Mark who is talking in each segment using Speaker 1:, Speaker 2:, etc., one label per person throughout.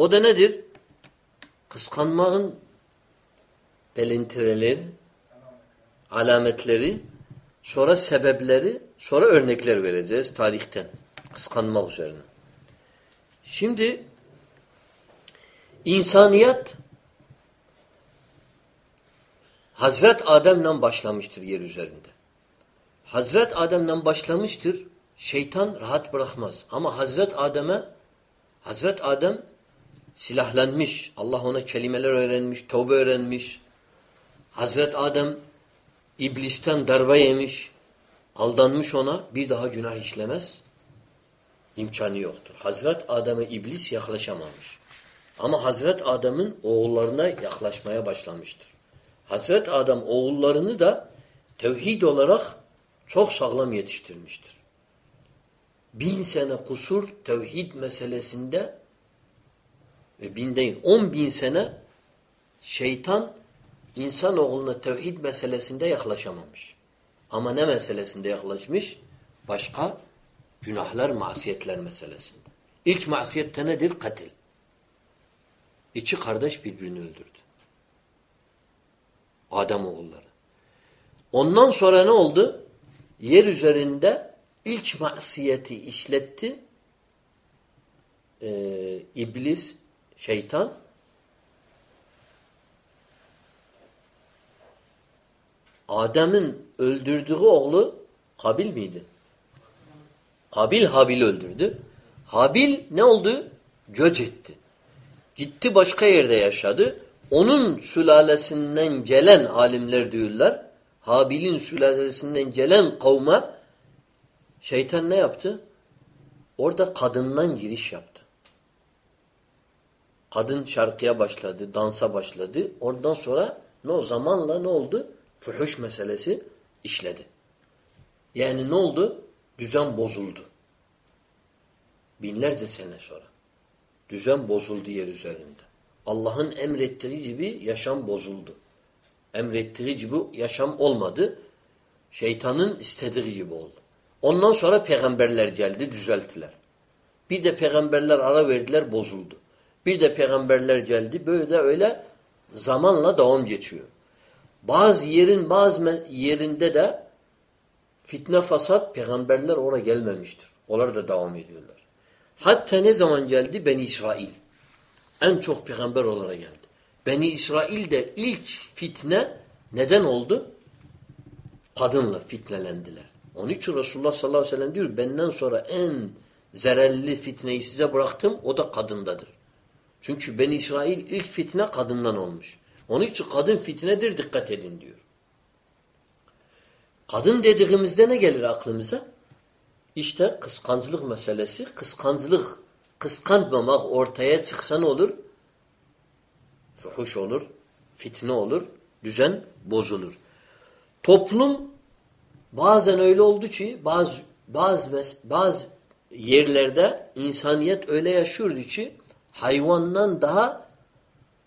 Speaker 1: O da nedir? Kıskanmanın belintireleri, alametleri, sonra sebepleri, sonra örnekler vereceğiz tarihten. Kıskanmak üzerine. Şimdi insaniyet Hazret Adem'le başlamıştır yer üzerinde. Hazret Adem'le başlamıştır. Şeytan rahat bırakmaz. Ama Hazret Adem'e Hazret Adem silahlanmış. Allah ona kelimeler öğrenmiş, tövbe öğrenmiş. Hazret Adem iblisten darbe yemiş, aldanmış ona, bir daha günah işlemez. İmkanı yoktur. Hazret Adem'e iblis yaklaşamamış. Ama Hazret Adem'in oğullarına yaklaşmaya başlamıştır. Hazret Adem oğullarını da tevhid olarak çok sağlam yetiştirmiştir. Bin sene kusur tevhid meselesinde ve bin değil on bin sene şeytan insanoğluna tevhid meselesinde yaklaşamamış. Ama ne meselesinde yaklaşmış? Başka günahlar, masiyetler meselesinde. İlk masiyette nedir? Katil. İki kardeş birbirini öldürdü. Adem oğulları. Ondan sonra ne oldu? Yer üzerinde ilk masiyeti işletti. Ee, iblis, şeytan Adem'in öldürdüğü oğlu Kabil miydi? Kabil Habil öldürdü. Habil ne oldu? Göç etti. Gitti başka yerde yaşadı. Onun sülalesinden gelen alimler diyorlar. Habil'in sülalesinden gelen kavme şeytan ne yaptı? Orada kadından giriş yaptı. Kadın şarkıya başladı, dansa başladı. Oradan sonra ne o zamanla ne oldu? Fuhuş meselesi işledi. Yani ne oldu? Düzen bozuldu. Binlerce sene sonra. Düzen bozuldu yer üzerinde. Allah'ın emrettiği gibi yaşam bozuldu. Emrettiği gibi yaşam olmadı. Şeytanın istediği gibi oldu. Ondan sonra peygamberler geldi, düzelttiler. Bir de peygamberler ara verdiler, bozuldu. Bir de peygamberler geldi, böyle de öyle zamanla devam geçiyor. Bazı yerin bazı yerinde de fitne fasat peygamberler oraya gelmemiştir. Onlar da devam ediyorlar. Hatta ne zaman geldi? Beni İsrail. En çok peygamber olarak geldi. Beni İsrail de ilk fitne neden oldu? Kadınla fitnelendiler. Onun için Resulullah sallallahu aleyhi ve sellem diyor benden sonra en zerelli fitneyi size bıraktım o da kadındadır. Çünkü Ben İsrail ilk fitne kadından olmuş. Onun için kadın fitnedir dikkat edin diyor. Kadın dediğimizde ne gelir aklımıza? İşte kıskançlık meselesi. Kıskançlık, kıskanmamak ortaya çıksa ne olur? Fuhuş olur, fitne olur, düzen bozulur. Toplum bazen öyle oldu ki bazı bazı bazı yerlerde insaniyet öyle yaşıyordu ki hayvandan daha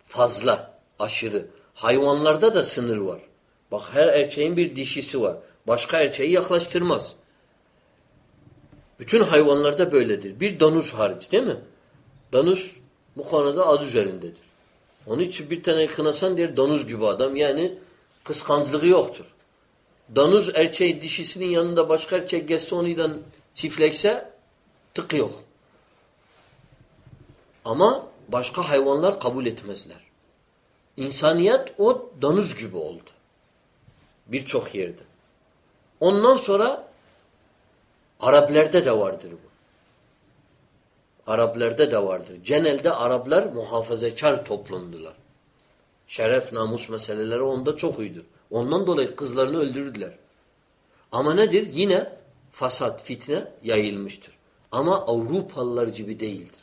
Speaker 1: fazla aşırı. Hayvanlarda da sınır var. Bak her erkeğin bir dişisi var. Başka erkeği yaklaştırmaz. Bütün hayvanlarda böyledir. Bir danus hariç değil mi? Danus bu konuda ad üzerindedir. Onun için bir tane kınasan diğer danuz gibi adam. Yani kıskançlığı yoktur. Danuz erkeği dişisinin yanında başka erkek geçse onunla çiftleşse tık yok. Ama başka hayvanlar kabul etmezler. İnsaniyet o danuz gibi oldu. Birçok yerde. Ondan sonra Arablerde de vardır bu. Arablerde de vardır. Genelde Araplar muhafazakar toplumdular. Şeref, namus meseleleri onda çok uydur. Ondan dolayı kızlarını öldürdüler. Ama nedir? Yine fasat, fitne yayılmıştır. Ama Avrupalılar gibi değildir.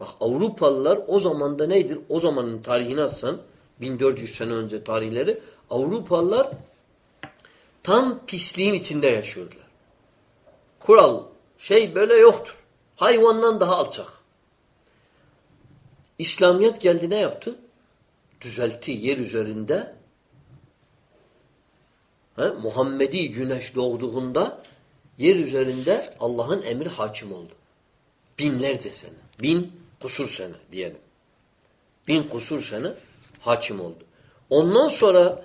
Speaker 1: Bak Avrupalılar o zamanda neydir? O zamanın tarihini atsan 1400 sene önce tarihleri Avrupalılar tam pisliğin içinde yaşıyordular. Kural şey böyle yoktur. Hayvandan daha alçak. İslamiyet geldi ne yaptı? Düzeltti yer üzerinde. He? Muhammedi güneş doğduğunda yer üzerinde Allah'ın emri hakim oldu. Binlerce sene. Bin kusur sene diyelim. Bin kusur sene hakim oldu. Ondan sonra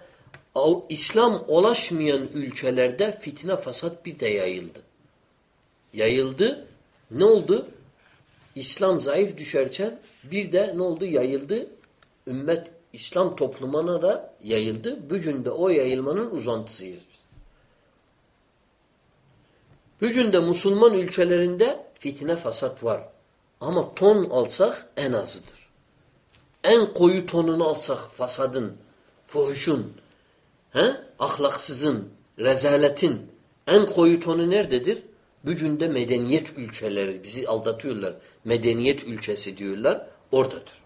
Speaker 1: İslam ulaşmayan ülkelerde fitne fasat bir de yayıldı. Yayıldı. Ne oldu? İslam zayıf düşerken bir de ne oldu? Yayıldı. Ümmet İslam toplumuna da yayıldı. Bugün de o yayılmanın uzantısıyız biz. Bugün de Müslüman ülkelerinde fitne fasat var. Ama ton alsak en azıdır. En koyu tonunu alsak fasadın, fuhuşun, he? ahlaksızın, rezaletin en koyu tonu nerededir? Bugün de medeniyet ülkeleri bizi aldatıyorlar. Medeniyet ülkesi diyorlar. Oradadır.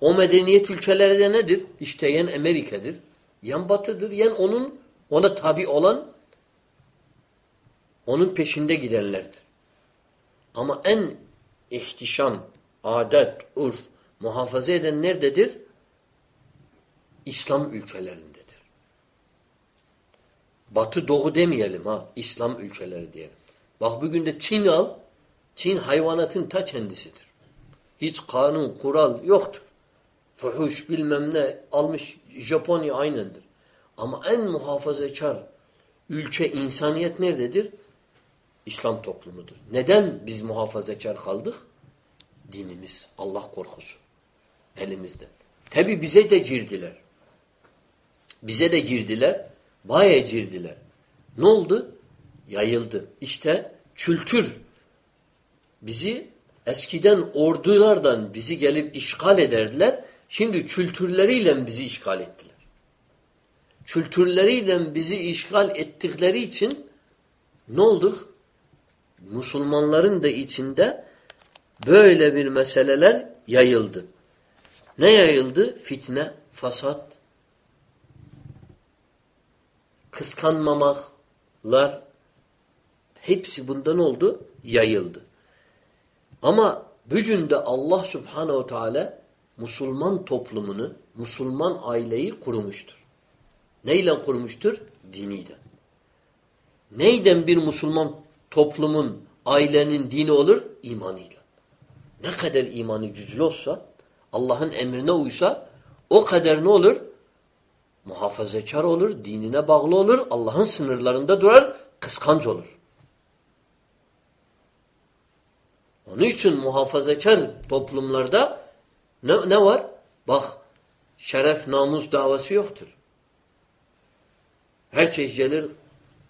Speaker 1: O medeniyet ülkeleri de nedir? İşte yen Amerika'dır. Yan batıdır. Yen onun ona tabi olan onun peşinde gidenlerdir. Ama en ihtişam, adet, urf muhafaza eden nerededir? İslam ülkelerindedir. Batı doğu demeyelim ha. İslam ülkeleri diyelim. Bak bugün de Çin al. Çin hayvanatın ta kendisidir. Hiç kanun, kural yoktur. Fuhuş bilmem ne almış Japonya aynendir. Ama en muhafazakar ülke insaniyet nerededir? İslam toplumudur. Neden biz muhafazakar kaldık? Dinimiz, Allah korkusu elimizde. Tabi bize de girdiler. Bize de girdiler. Bayağı girdiler. Ne oldu? Yayıldı. İşte kültür bizi eskiden ordulardan bizi gelip işgal ederdiler. Şimdi kültürleriyle bizi işgal ettiler. Kültürleriyle bizi işgal ettikleri için ne olduk? Müslümanların da içinde böyle bir meseleler yayıldı. Ne yayıldı? Fitne, fasat, kıskanmamaklar hepsi bundan oldu? Yayıldı. Ama bugün de Allah subhanehu teala Müslüman toplumunu, Müslüman aileyi kurmuştur. Neyle kurmuştur? Diniden. Neyden bir Müslüman toplumun, ailenin dini olur? İmanıyla. Ne kadar imanı güçlü olsa, Allah'ın emrine uysa, o kadar ne olur? Muhafazakar olur, dinine bağlı olur, Allah'ın sınırlarında durar, kıskanç olur. Onun için muhafazakar toplumlarda ne, ne var? Bak şeref, namus davası yoktur. Her çeşit gelir,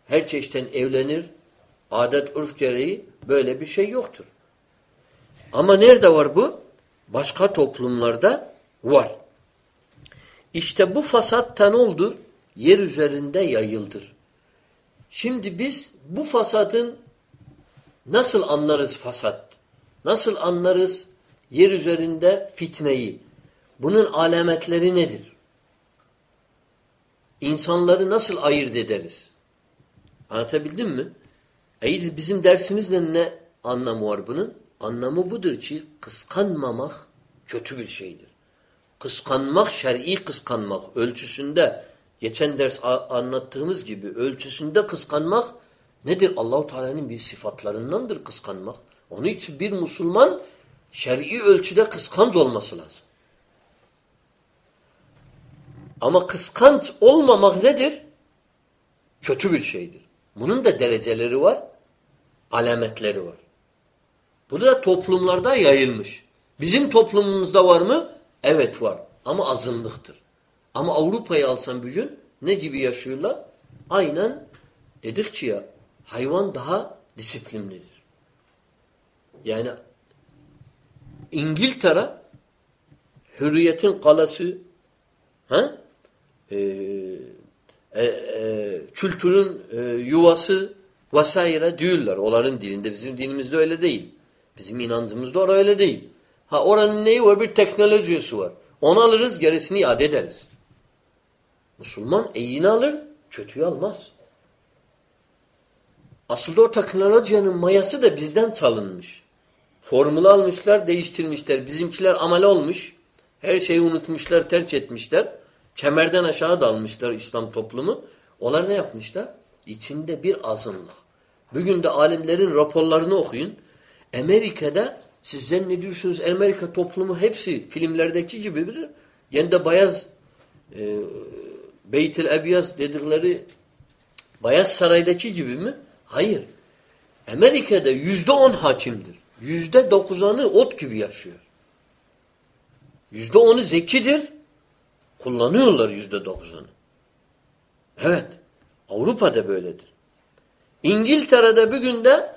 Speaker 1: her çeşitten evlenir, adet, urf gereği böyle bir şey yoktur. Ama nerede var bu? Başka toplumlarda var. İşte bu fasattan oldu, yer üzerinde yayıldır. Şimdi biz bu fasatın nasıl anlarız fasat? Nasıl anlarız yer üzerinde fitneyi? Bunun alametleri nedir? İnsanları nasıl ayırt ederiz? Anlatabildim mi? İyi bizim dersimizde ne anlamı var bunun? Anlamı budur ki kıskanmamak kötü bir şeydir. Kıskanmak, şer'i kıskanmak ölçüsünde geçen ders anlattığımız gibi ölçüsünde kıskanmak nedir? Allahu Teala'nın bir sıfatlarındandır kıskanmak. Onun için bir Müslüman şer'i ölçüde kıskanç olması lazım. Ama kıskanç olmamak nedir? Kötü bir şeydir. Bunun da dereceleri var, alametleri var. Bu da toplumlarda yayılmış. Bizim toplumumuzda var mı? Evet var. Ama azınlıktır. Ama Avrupa'yı alsan bugün ne gibi yaşıyorlar? Aynen dedikçe ya hayvan daha disiplinlidir. Yani İngiltere hürriyetin kalası ha? Ee, e, e, kültürün e, yuvası vesaire diyorlar. Onların dilinde. Bizim dinimizde öyle değil. Bizim inancımızda orada öyle değil. Ha oranın neyi var? Bir teknolojisi var. Onu alırız, gerisini iade ederiz. Müslüman iyini alır, kötüyü almaz. Aslında o teknolojinin mayası da bizden çalınmış. Formülü almışlar, değiştirmişler. Bizimkiler amele olmuş. Her şeyi unutmuşlar, terk etmişler. Kemerden aşağı dalmışlar İslam toplumu. Onlar ne yapmışlar? İçinde bir azınlık. Bugün de alimlerin raporlarını okuyun. Amerika'da Siz zannediyorsunuz Amerika toplumu hepsi filmlerdeki gibi bilir. Yani de beyaz e, Beytil Ebiyaz dedikleri Beyaz Saray'daki gibi mi? Hayır. Amerika'da yüzde on hakimdir. Yüzde dokuzanı ot gibi yaşıyor. Yüzde onu zekidir. Kullanıyorlar yüzde dokuzanı. Evet. Avrupa'da böyledir. İngiltere'de bir günde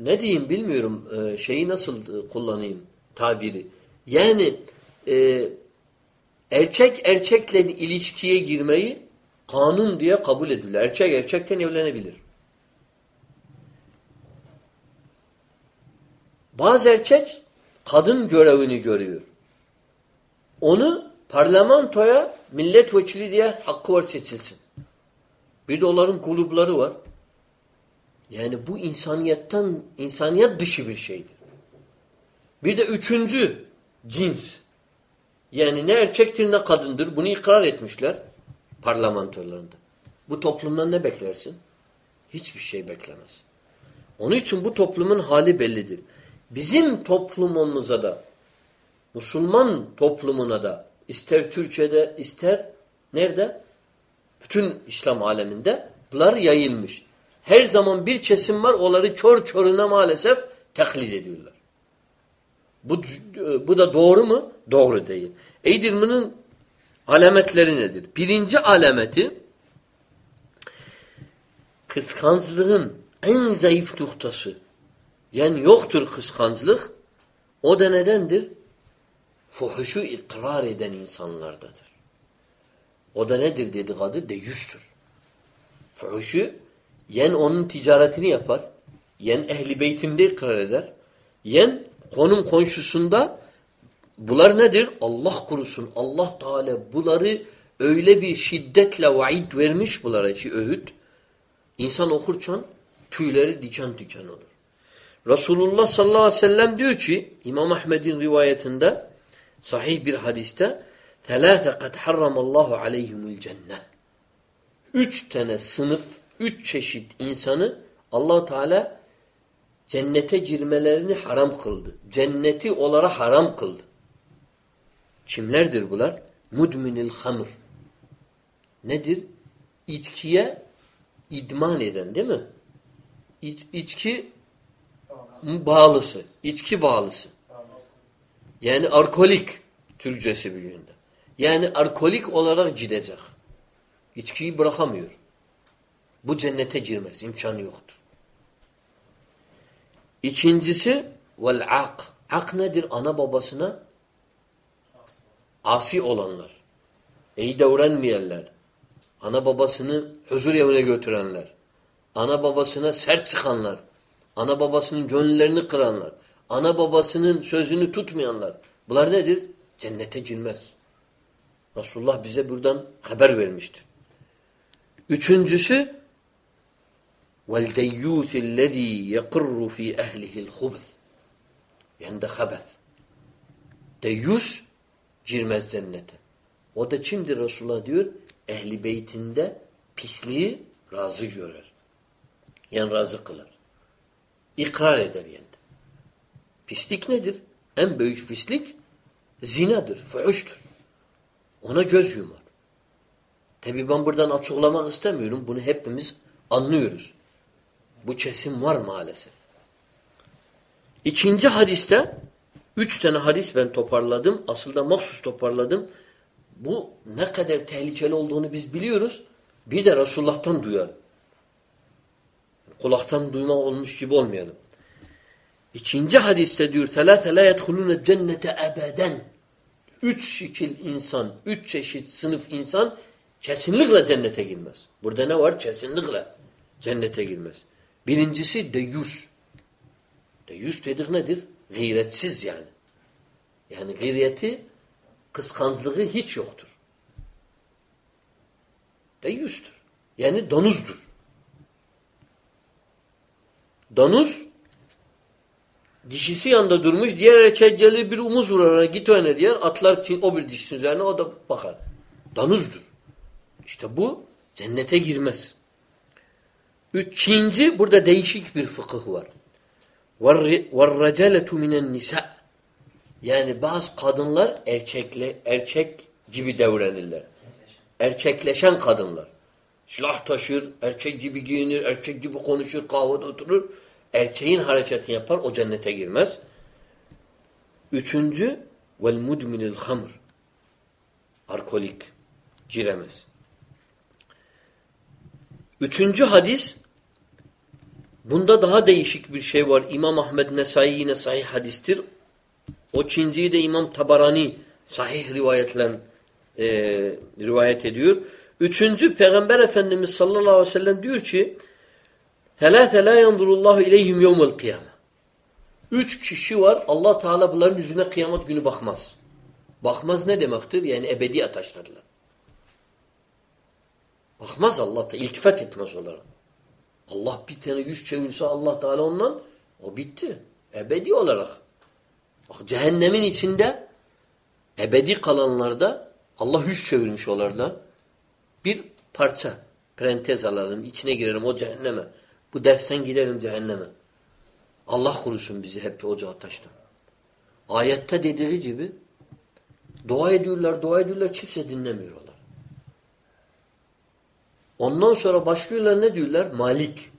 Speaker 1: ne diyeyim bilmiyorum e, şeyi nasıl kullanayım tabiri. Yani e, erkek erkekle ilişkiye girmeyi kanun diye kabul edilir. Erkek erkekten evlenebilir. Bazı erkek kadın görevini görüyor. Onu parlamentoya milletvekili diye hakkı var seçilsin. Bir de onların kulüpleri var. Yani bu insaniyetten, insaniyet dışı bir şeydir. Bir de üçüncü cins. Yani ne erkektir ne kadındır. Bunu ikrar etmişler parlamentolarında. Bu toplumdan ne beklersin? Hiçbir şey beklemez. Onun için bu toplumun hali bellidir. Bizim toplumumuza da Müslüman toplumuna da ister Türkiye'de ister nerede? Bütün İslam aleminde bunlar yayılmış. Her zaman bir kesim var onları çor çoruna maalesef taklit ediyorlar. Bu, bu da doğru mu? Doğru değil. Eğdirmenin alametleri nedir? Birinci alameti kıskançlığın en zayıf noktası. Yani yoktur kıskançlık. O da nedendir? Fuhuşu ikrar eden insanlardadır. O da nedir dedi adı? Deyüstür. Fuhuşu yen onun ticaretini yapar, yen ehli beytinde ikrar eder, yen konum konşusunda bunlar nedir? Allah kurusun. Allah Teala bunları öyle bir şiddetle vaid vermiş bunlara ki öğüt. İnsan okurken tüyleri diken diken olur. Resulullah sallallahu aleyhi ve sellem diyor ki İmam Ahmed'in rivayetinde sahih bir hadiste ثَلَاثَ قَدْ حَرَّمَ اللّٰهُ عَلَيْهِمُ الْجَنَّةِ Üç tane sınıf, üç çeşit insanı allah Teala cennete girmelerini haram kıldı. Cenneti onlara haram kıldı. Kimlerdir bunlar? Mudminil hamr. Nedir? İçkiye idman eden değil mi? İç, içki bağlısı. İçki bağlısı. Yani alkolik Türkçesi bildiğinde. Yani alkolik olarak gidecek. İçkiyi bırakamıyor. Bu cennete girmez. imkanı yoktur. İkincisi vel ak. Ak nedir? Ana babasına asi olanlar. İyi davranmayanlar. Ana babasını huzur evine götürenler. Ana babasına sert çıkanlar. Ana babasının gönüllerini kıranlar. Ana babasının sözünü tutmayanlar. Bunlar nedir? Cennete girmez. Resulullah bize buradan haber vermiştir. Üçüncüsü وَالْدَيُّوثِ الَّذ۪ي يَقِرُّ ف۪ي اَهْلِهِ الْخُبْثِ Yani de habeth. Deyyus girmez cennete. O da kimdir Resulullah diyor? Ehli beytinde pisliği razı görür. Yani razı kılar. İkrar eder yani. Pislik nedir? En büyük pislik zinadır, fuhuştur. Ona göz yumar. Tabi ben buradan açıklamak istemiyorum. Bunu hepimiz anlıyoruz. Bu kesim var maalesef. İkinci hadiste üç tane hadis ben toparladım. Aslında mahsus toparladım. Bu ne kadar tehlikeli olduğunu biz biliyoruz. Bir de Resulullah'tan duyalım. Kulaktan duyma olmuş gibi olmayalım. İkinci hadiste diyor ثَلَاثَ لَا يَدْخُلُونَ cennete ebeden. Üç şekil insan, üç çeşit sınıf insan kesinlikle cennete girmez. Burada ne var? Kesinlikle cennete girmez. Birincisi deyyus. Deyyus dedik nedir? Gıyretsiz yani. Yani gayreti, kıskançlığı hiç yoktur. Deyyustur. Yani donuzdur. Donuz dişisi yanında durmuş, diğer erkek gelir bir umuz vurur, git öne diğer, atlar için o bir dişinin üzerine o da bakar. Danuzdur. İşte bu cennete girmez. Üçüncü burada değişik bir fıkıh var. وَالرَّجَلَةُ مِنَ النِّسَاءِ Yani bazı kadınlar erkekle, erkek gibi davranırlar. Erkekleşen kadınlar. Silah taşır, erkek gibi giyinir, erkek gibi konuşur, kahvede oturur. Erkeğin hareketini yapar, o cennete girmez. Üçüncü, vel mudminil hamr. Alkolik. Giremez. Üçüncü hadis, bunda daha değişik bir şey var. İmam Ahmed Nesai yine sahih hadistir. O Çinci'yi de İmam Tabarani sahih rivayetlen e, rivayet ediyor. Üçüncü Peygamber Efendimiz sallallahu aleyhi ve sellem diyor ki ثَلَاثَ لَا يَنْظُرُ اللّٰهُ اِلَيْهِمْ يَوْمَ الْقِيَامَةِ Üç kişi var. Allah Teala bunların yüzüne kıyamet günü bakmaz. Bakmaz ne demektir? Yani ebedi ataşlarlar. Bakmaz Allah da iltifat etmez onlara. Allah bir tane yüz çevirse Allah Teala ondan o bitti. Ebedi olarak. Bak cehennemin içinde ebedi kalanlarda Allah yüz çevirmiş onlardan. Bir parça parantez alalım. içine girerim o cehenneme. Bu dersten giderim cehenneme. Allah korusun bizi hep ocağa taştan. Ayette dediği gibi dua ediyorlar, dua ediyorlar, kimse dinlemiyor onlar. Ondan sonra başlıyorlar ne diyorlar? Malik.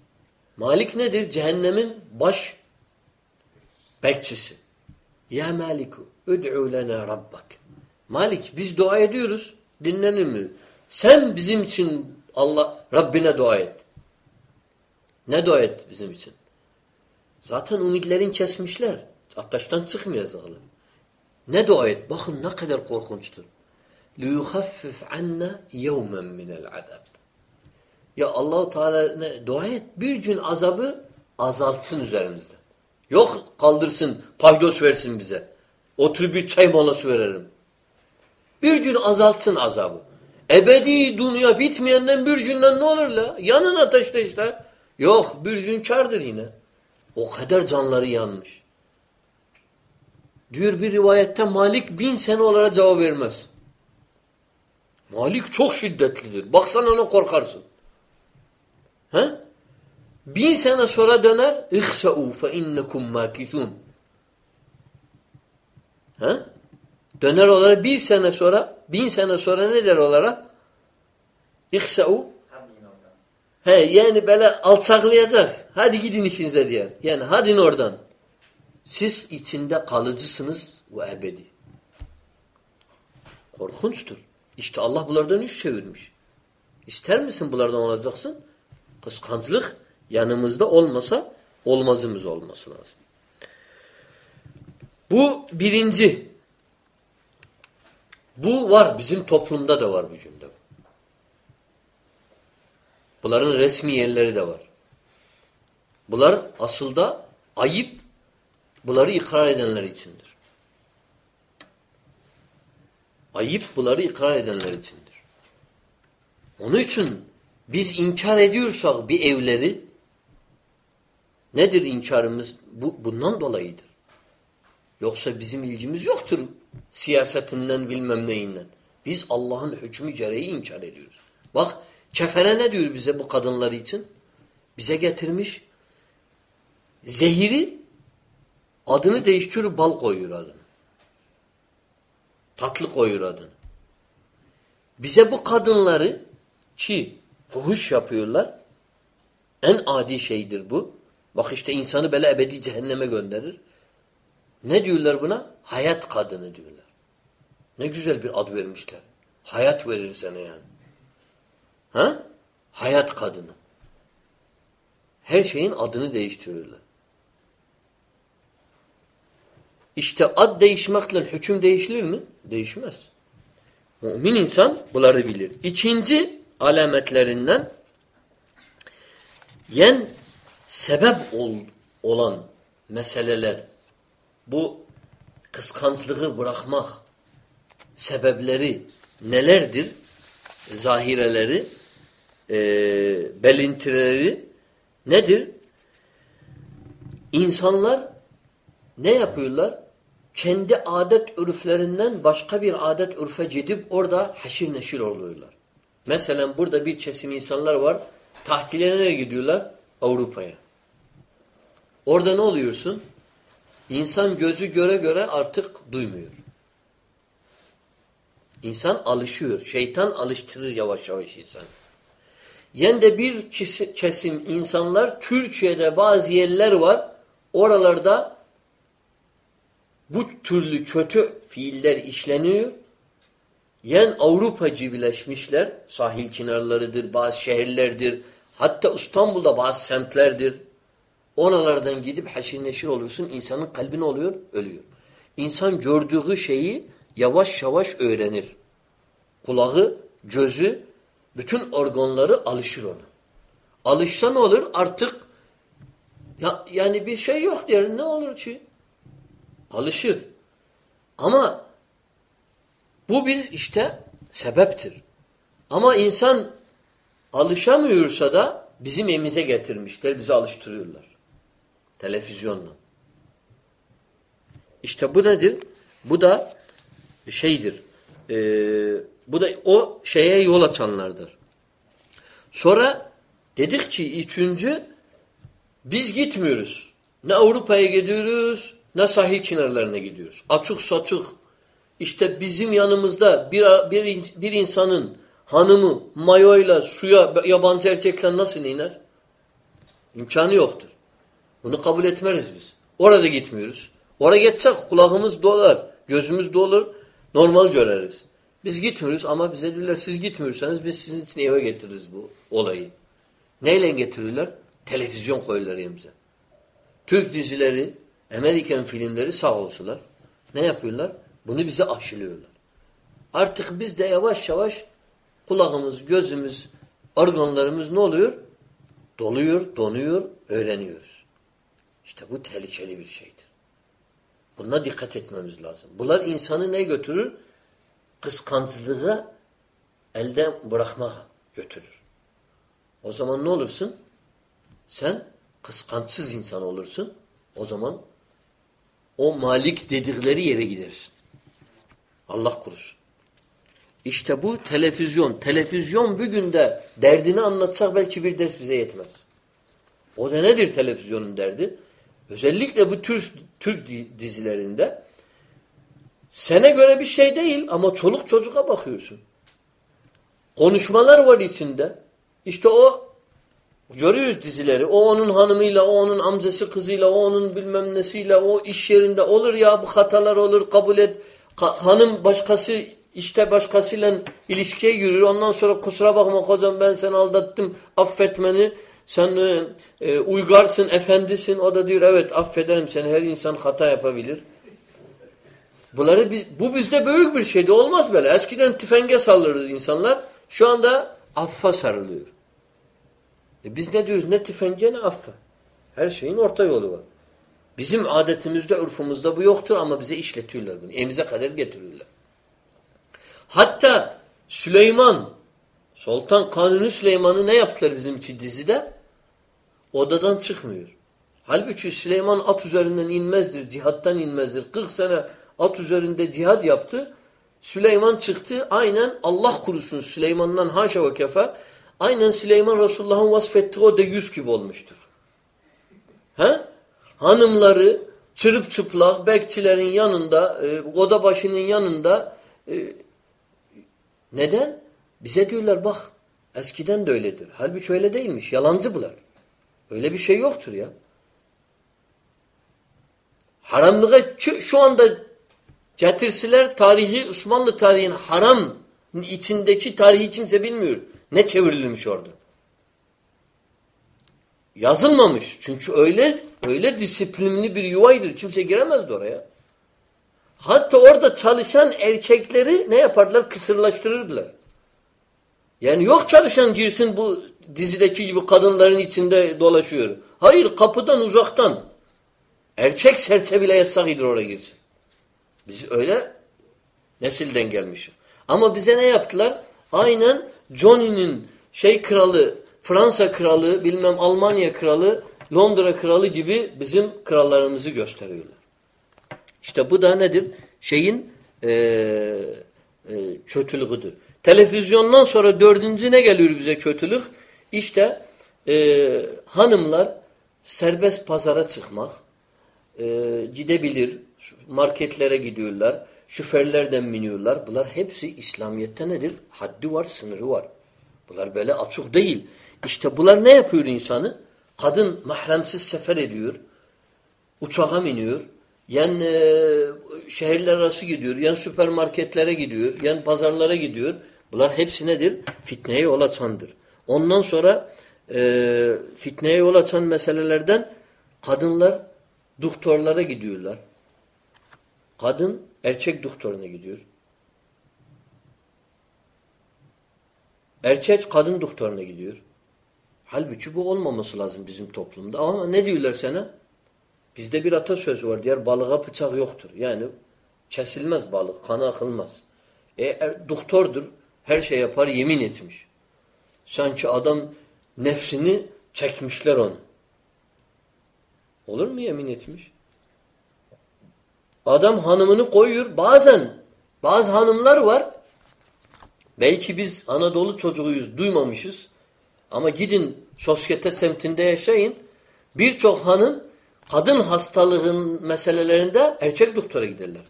Speaker 1: Malik nedir? Cehennemin baş bekçisi. Ya Maliku üd'u lena rabbak. Malik biz dua ediyoruz. Dinlenir mi? Sen bizim için Allah Rabbine dua et. Ne dua et bizim için? Zaten umutlerin kesmişler. Ateşten çıkmayacaklar. Ne dua et? Bakın ne kadar korkunçtur. لِيُخَفِّفْ عَنَّا يَوْمًا مِنَ الْعَذَابِ Ya Allahu Teala ne, dua et. Bir gün azabı azaltsın üzerimizde. Yok kaldırsın, paydos versin bize. Otur bir çay molası verelim. Bir gün azaltsın azabı. Ebedi dünya bitmeyenden bir cünden ne olur la? Yanın ateşte işte. Yok bir cün kardır yine. O kadar canları yanmış. Diyor bir rivayette Malik bin sene olarak cevap vermez. Malik çok şiddetlidir. Baksan ona korkarsın. He? Bin sene sonra döner. İhse'u fe innekum makithun. He? Döner olarak bir sene sonra, bin sene sonra ne der olarak? İhsa'u He yani böyle alçaklayacak. Hadi gidin işinize diyor. Yani hadin oradan. Siz içinde kalıcısınız ve ebedi. Korkunçtur. İşte Allah bunlardan yüz çevirmiş. İster misin bunlardan olacaksın? Kıskançlık yanımızda olmasa olmazımız olması lazım. Bu birinci. Bu var. Bizim toplumda da var bu cümle. Bunların resmi yerleri de var. Bunlar aslında ayıp bunları ikrar edenler içindir. Ayıp bunları ikrar edenler içindir. Onun için biz inkar ediyorsak bir evleri nedir inkarımız? Bu, bundan dolayıdır. Yoksa bizim ilgimiz yoktur siyasetinden bilmem neyinden. Biz Allah'ın hükmü gereği inkar ediyoruz. Bak Kefene ne diyor bize bu kadınları için? Bize getirmiş zehiri adını değiştiriyor bal koyuyor adını. Tatlı koyuyor adını. Bize bu kadınları ki fuhuş yapıyorlar en adi şeydir bu. Bak işte insanı böyle ebedi cehenneme gönderir. Ne diyorlar buna? Hayat kadını diyorlar. Ne güzel bir ad vermişler. Hayat verir sana yani. Ha? Hayat kadını. Her şeyin adını değiştiriyorlar. İşte ad değişmekle hüküm değişilir mi? Değişmez. Mümin insan bunları bilir. İkinci alametlerinden yen sebep ol, olan meseleler bu kıskançlığı bırakmak sebepleri nelerdir? Zahireleri e, belintileri nedir? İnsanlar ne yapıyorlar? Kendi adet ürflerinden başka bir adet ürfe gidip orada haşir neşir oluyorlar. Mesela burada bir kesim insanlar var. Tahkile nereye gidiyorlar? Avrupa'ya. Orada ne oluyorsun? İnsan gözü göre göre artık duymuyor. İnsan alışıyor. Şeytan alıştırır yavaş yavaş insan. Yen de bir kesim insanlar Türkiye'de bazı yerler var. Oralarda bu türlü kötü fiiller işleniyor. Yen Avrupacı birleşmişler. Sahil kenarlarıdır, bazı şehirlerdir. Hatta İstanbul'da bazı semtlerdir. Oralardan gidip haşir neşir olursun. insanın kalbi ne oluyor? Ölüyor. İnsan gördüğü şeyi yavaş yavaş öğrenir. Kulağı, gözü, bütün organları alışır ona. Alışsa ne olur? Artık ya, yani bir şey yok der. Ne olur ki? Alışır. Ama bu bir işte sebeptir. Ama insan alışamıyorsa da bizim evimize getirmişler, bizi alıştırıyorlar. Televizyonla. İşte bu nedir? Bu da şeydir. E, bu da o şeye yol açanlardır. Sonra dedik ki üçüncü biz gitmiyoruz. Ne Avrupa'ya gidiyoruz ne sahil kenarlarına gidiyoruz. Açık saçık işte bizim yanımızda bir, bir, bir insanın hanımı mayoyla suya yabancı erkekler nasıl iner? İmkanı yoktur. Bunu kabul etmeriz biz. Orada gitmiyoruz. Oraya geçsek kulağımız dolar, gözümüz dolar, normal göreriz. Biz gitmiyoruz ama bize diyorlar siz gitmiyorsanız biz sizin için eve getiririz bu olayı. Neyle getiriyorlar? Televizyon koyuyorlar elimize. Türk dizileri, Amerikan filmleri sağ olsunlar. Ne yapıyorlar? Bunu bize aşılıyorlar. Artık biz de yavaş yavaş kulağımız, gözümüz, organlarımız ne oluyor? Doluyor, donuyor, öğreniyoruz. İşte bu tehlikeli bir şeydir. Buna dikkat etmemiz lazım. Bunlar insanı ne götürür? Kıskançlığı elden bırakmaya götürür. O zaman ne olursun? Sen kıskançsız insan olursun. O zaman o malik dedikleri yere gidersin. Allah korusun. İşte bu televizyon. Televizyon bugün de derdini anlatsak belki bir ders bize yetmez. O da nedir televizyonun derdi? Özellikle bu Türk, Türk dizilerinde sene göre bir şey değil ama çoluk çocuğa bakıyorsun. Konuşmalar var içinde. İşte o görüyoruz dizileri. O onun hanımıyla, o onun amcası kızıyla, o onun bilmem nesiyle, o iş yerinde olur ya bu hatalar olur kabul et. Hanım başkası işte başkasıyla ilişkiye giriyor. Ondan sonra kusura bakma kocam ben seni aldattım affetmeni. Sen e, e, uygarsın, efendisin. O da diyor evet affederim seni. Her insan hata yapabilir. Bunları biz, bu bizde büyük bir şeydi. Olmaz böyle. Eskiden tüfenge saldırırdı insanlar. Şu anda affa sarılıyor. E biz ne diyoruz? Ne tüfenge ne affa. Her şeyin orta yolu var. Bizim adetimizde, ürfümüzde bu yoktur ama bize işletiyorlar bunu. Emize kadar getiriyorlar. Hatta Süleyman, Sultan Kanuni Süleyman'ı ne yaptılar bizim için dizide? Odadan çıkmıyor. Halbuki Süleyman at üzerinden inmezdir, cihattan inmezdir. 40 sene at üzerinde cihad yaptı. Süleyman çıktı. Aynen Allah kurusun Süleyman'dan haşa ve kefa. Aynen Süleyman Resulullah'ın vasfettiği o da yüz gibi olmuştur. He? Hanımları çırıp çıplak bekçilerin yanında, e, oda başının yanında e, neden? Bize diyorlar bak eskiden de öyledir. Halbuki öyle değilmiş. Yalancı bunlar. Öyle bir şey yoktur ya. Haramlığa şu anda getirsiler tarihi Osmanlı tarihin haram içindeki tarihi kimse bilmiyor. Ne çevrilmiş orada? Yazılmamış. Çünkü öyle öyle disiplinli bir yuvaydır. Kimse giremezdi oraya. Hatta orada çalışan erkekleri ne yapardılar? Kısırlaştırırdılar. Yani yok çalışan girsin bu dizideki gibi kadınların içinde dolaşıyor. Hayır kapıdan uzaktan. Erkek serçe bile yasak idir oraya girsin. Biz öyle nesilden gelmişiz. Ama bize ne yaptılar? Aynen Johnny'nin şey kralı, Fransa kralı, bilmem Almanya kralı, Londra kralı gibi bizim krallarımızı gösteriyorlar. İşte bu da nedir? Şeyin e, e, kötülüğüdür. Televizyondan sonra dördüncü ne geliyor bize kötülük? İşte e, hanımlar serbest pazara çıkmak e, gidebilir. Marketlere gidiyorlar. Şoförlerden biniyorlar. Bunlar hepsi İslamiyet'te nedir? Haddi var, sınırı var. Bunlar böyle açık değil. İşte bunlar ne yapıyor insanı? Kadın mahremsiz sefer ediyor. Uçağa biniyor. Yen e, şehirler arası gidiyor. Yen süpermarketlere gidiyor. Yen pazarlara gidiyor. Bunlar hepsi nedir? Fitneye yol açandır. Ondan sonra e, fitneye yol açan meselelerden kadınlar doktorlara gidiyorlar. Kadın erkek doktoruna gidiyor. Erkek kadın doktoruna gidiyor. Halbuki bu olmaması lazım bizim toplumda. Ama ne diyorlar sana? Bizde bir atasöz var. Diğer balığa bıçak yoktur. Yani kesilmez balık. Kanı akılmaz. E, er, doktordur. Her şey yapar. Yemin etmiş. Sanki adam nefsini çekmişler onu. Olur mu yemin etmiş? Adam hanımını koyuyor. Bazen bazı hanımlar var. Belki biz Anadolu çocuğuyuz, duymamışız. Ama gidin sosyete semtinde yaşayın. Birçok hanım kadın hastalığın meselelerinde erkek doktora giderler.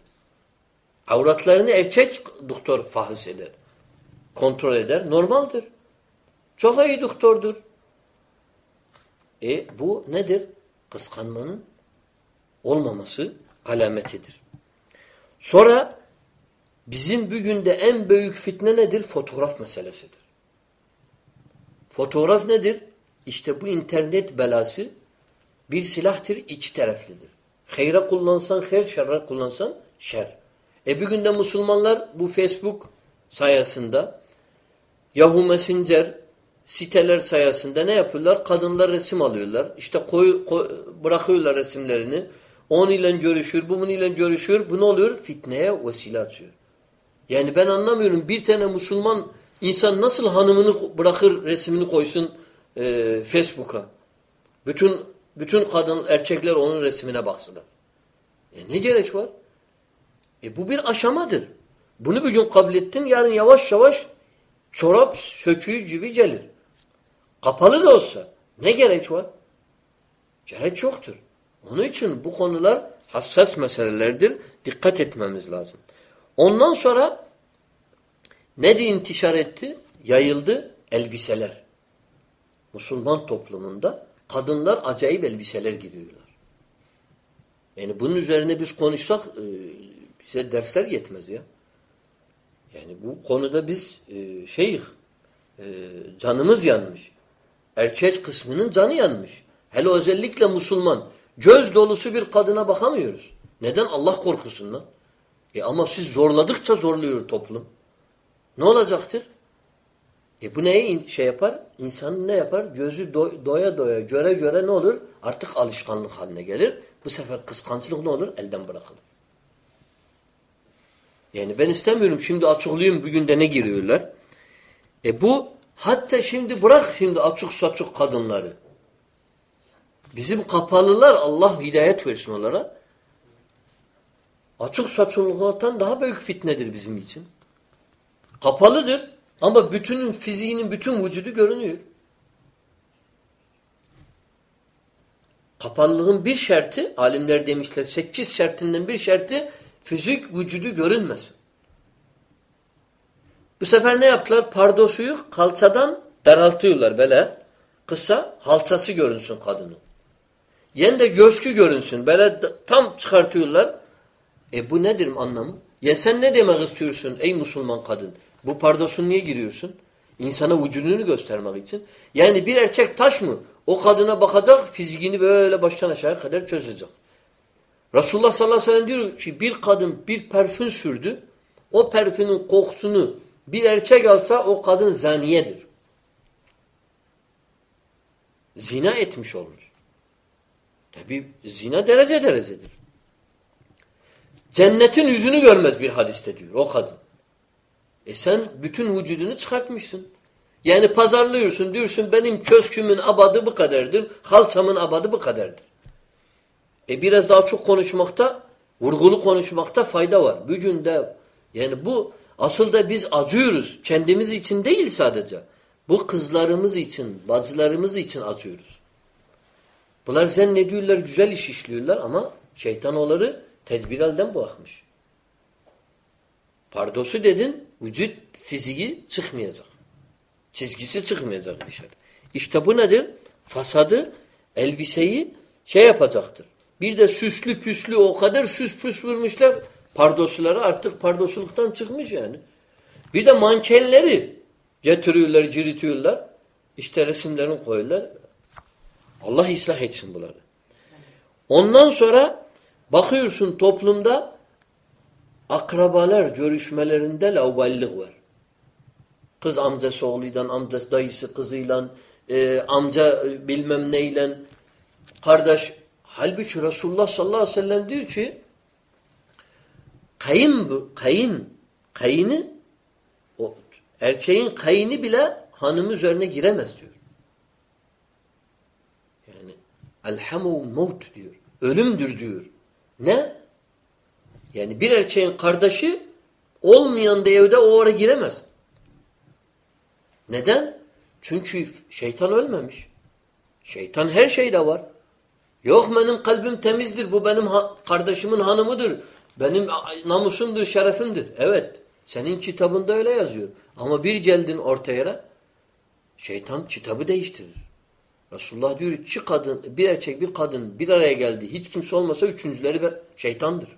Speaker 1: Avratlarını erkek doktor fahis eder. Kontrol eder. Normaldir. Çok iyi doktordur. E bu nedir? Kıskanmanın olmaması alametidir. Sonra bizim bugün de en büyük fitne nedir? Fotoğraf meselesidir. Fotoğraf nedir? İşte bu internet belası bir silahtır, iki taraflıdır. Hayra kullansan hayır, şerre kullansan şer. E bugün de Müslümanlar bu Facebook sayesinde Yahoo Messenger siteler sayesinde ne yapıyorlar? Kadınlar resim alıyorlar. İşte koy, koy, bırakıyorlar resimlerini. On ile görüşür, bunun ile görüşür. Bu ne oluyor? Fitneye vesile açıyor. Yani ben anlamıyorum bir tane Müslüman insan nasıl hanımını bırakır resmini koysun e, Facebook'a. Bütün bütün kadın erkekler onun resmine baksınlar. E ne gerek var? E bu bir aşamadır. Bunu bir gün kabul ettin yarın yavaş yavaş çorap söküğü gibi gelir. Kapalı da olsa ne gerek var? Gerek yoktur. Onun için bu konular hassas meselelerdir. Dikkat etmemiz lazım. Ondan sonra ne de intişar etti? Yayıldı elbiseler. Müslüman toplumunda kadınlar acayip elbiseler giyiyorlar. Yani bunun üzerine biz konuşsak e, bize dersler yetmez ya. Yani bu konuda biz e, şeyh e, canımız yanmış. Erkek kısmının canı yanmış. Hele özellikle Müslüman. Göz dolusu bir kadına bakamıyoruz. Neden? Allah korkusundan. E ama siz zorladıkça zorluyor toplum. Ne olacaktır? E bu neye şey yapar? İnsanın ne yapar? Gözü do doya doya, göre göre ne olur? Artık alışkanlık haline gelir. Bu sefer kıskançlık ne olur? Elden bırakılır. Yani ben istemiyorum şimdi açıklayayım bugün de ne giriyorlar. E bu hatta şimdi bırak şimdi açık saçık kadınları. Bizim kapalılar Allah hidayet versin onlara. Açık saçınlıktan daha büyük fitnedir bizim için. Kapalıdır ama bütünün fiziğinin bütün vücudu görünüyor. Kapalılığın bir şartı, alimler demişler sekiz şartından bir şartı fizik vücudu görünmesin. Bu sefer ne yaptılar? Pardosuyu kalçadan daraltıyorlar böyle. Kısa halçası görünsün kadının. Yen de göğsü görünsün. Böyle tam çıkartıyorlar. E bu nedir anlamı? Ya sen ne demek istiyorsun ey Müslüman kadın? Bu pardosunu niye giriyorsun? İnsana vücudunu göstermek için. Yani bir erkek taş mı? O kadına bakacak, fizikini böyle baştan aşağıya kadar çözecek. Resulullah sallallahu aleyhi ve sellem diyor ki bir kadın bir parfüm sürdü. O parfümün kokusunu bir erkek alsa o kadın zaniyedir. Zina etmiş olur. Tabi zina derece derecedir. Cennetin yüzünü görmez bir hadiste diyor o kadın. E sen bütün vücudunu çıkartmışsın. Yani pazarlıyorsun diyorsun benim köskümün abadı bu kadardır. Halçamın abadı bu kadardır. E biraz daha çok konuşmakta, vurgulu konuşmakta fayda var. Bugün de yani bu asıl da biz acıyoruz. Kendimiz için değil sadece. Bu kızlarımız için, bacılarımız için acıyoruz. Bunlar zannediyorlar, güzel iş işliyorlar ama şeytan onları tedbir elden bırakmış. Pardosu dedin, vücut fiziği çıkmayacak. Çizgisi çıkmayacak dışarı. İşte bu nedir? Fasadı, elbiseyi şey yapacaktır. Bir de süslü püslü o kadar süs püs vurmuşlar. Pardosuları artık pardosuluktan çıkmış yani. Bir de mankenleri getiriyorlar, ciritiyorlar. İşte resimlerini koyuyorlar. Allah ıslah etsin bunları. Ondan sonra bakıyorsun toplumda akrabalar görüşmelerinde lauballik var. Kız amcası oğluyla, amcası dayısı kızıyla, e, amca e, bilmem neyle, kardeş. Halbuki Resulullah sallallahu aleyhi ve sellem diyor ki kayın, kayın, kayını o erkeğin kayını bile hanımı üzerine giremez diyor. Yani elhamu mevt diyor. Ölümdür diyor. Ne? Yani bir erkeğin kardeşi olmayan da evde o ara giremez. Neden? Çünkü şeytan ölmemiş. Şeytan her şeyde var. Yok benim kalbim temizdir. Bu benim ha kardeşimin hanımıdır. Benim namusumdur, şerefimdir. Evet. Senin kitabında öyle yazıyor. Ama bir geldin ortaya şeytan kitabı değiştirir. Resulullah diyor iki kadın, bir erkek bir kadın bir araya geldi. Hiç kimse olmasa üçüncüleri şeytandır.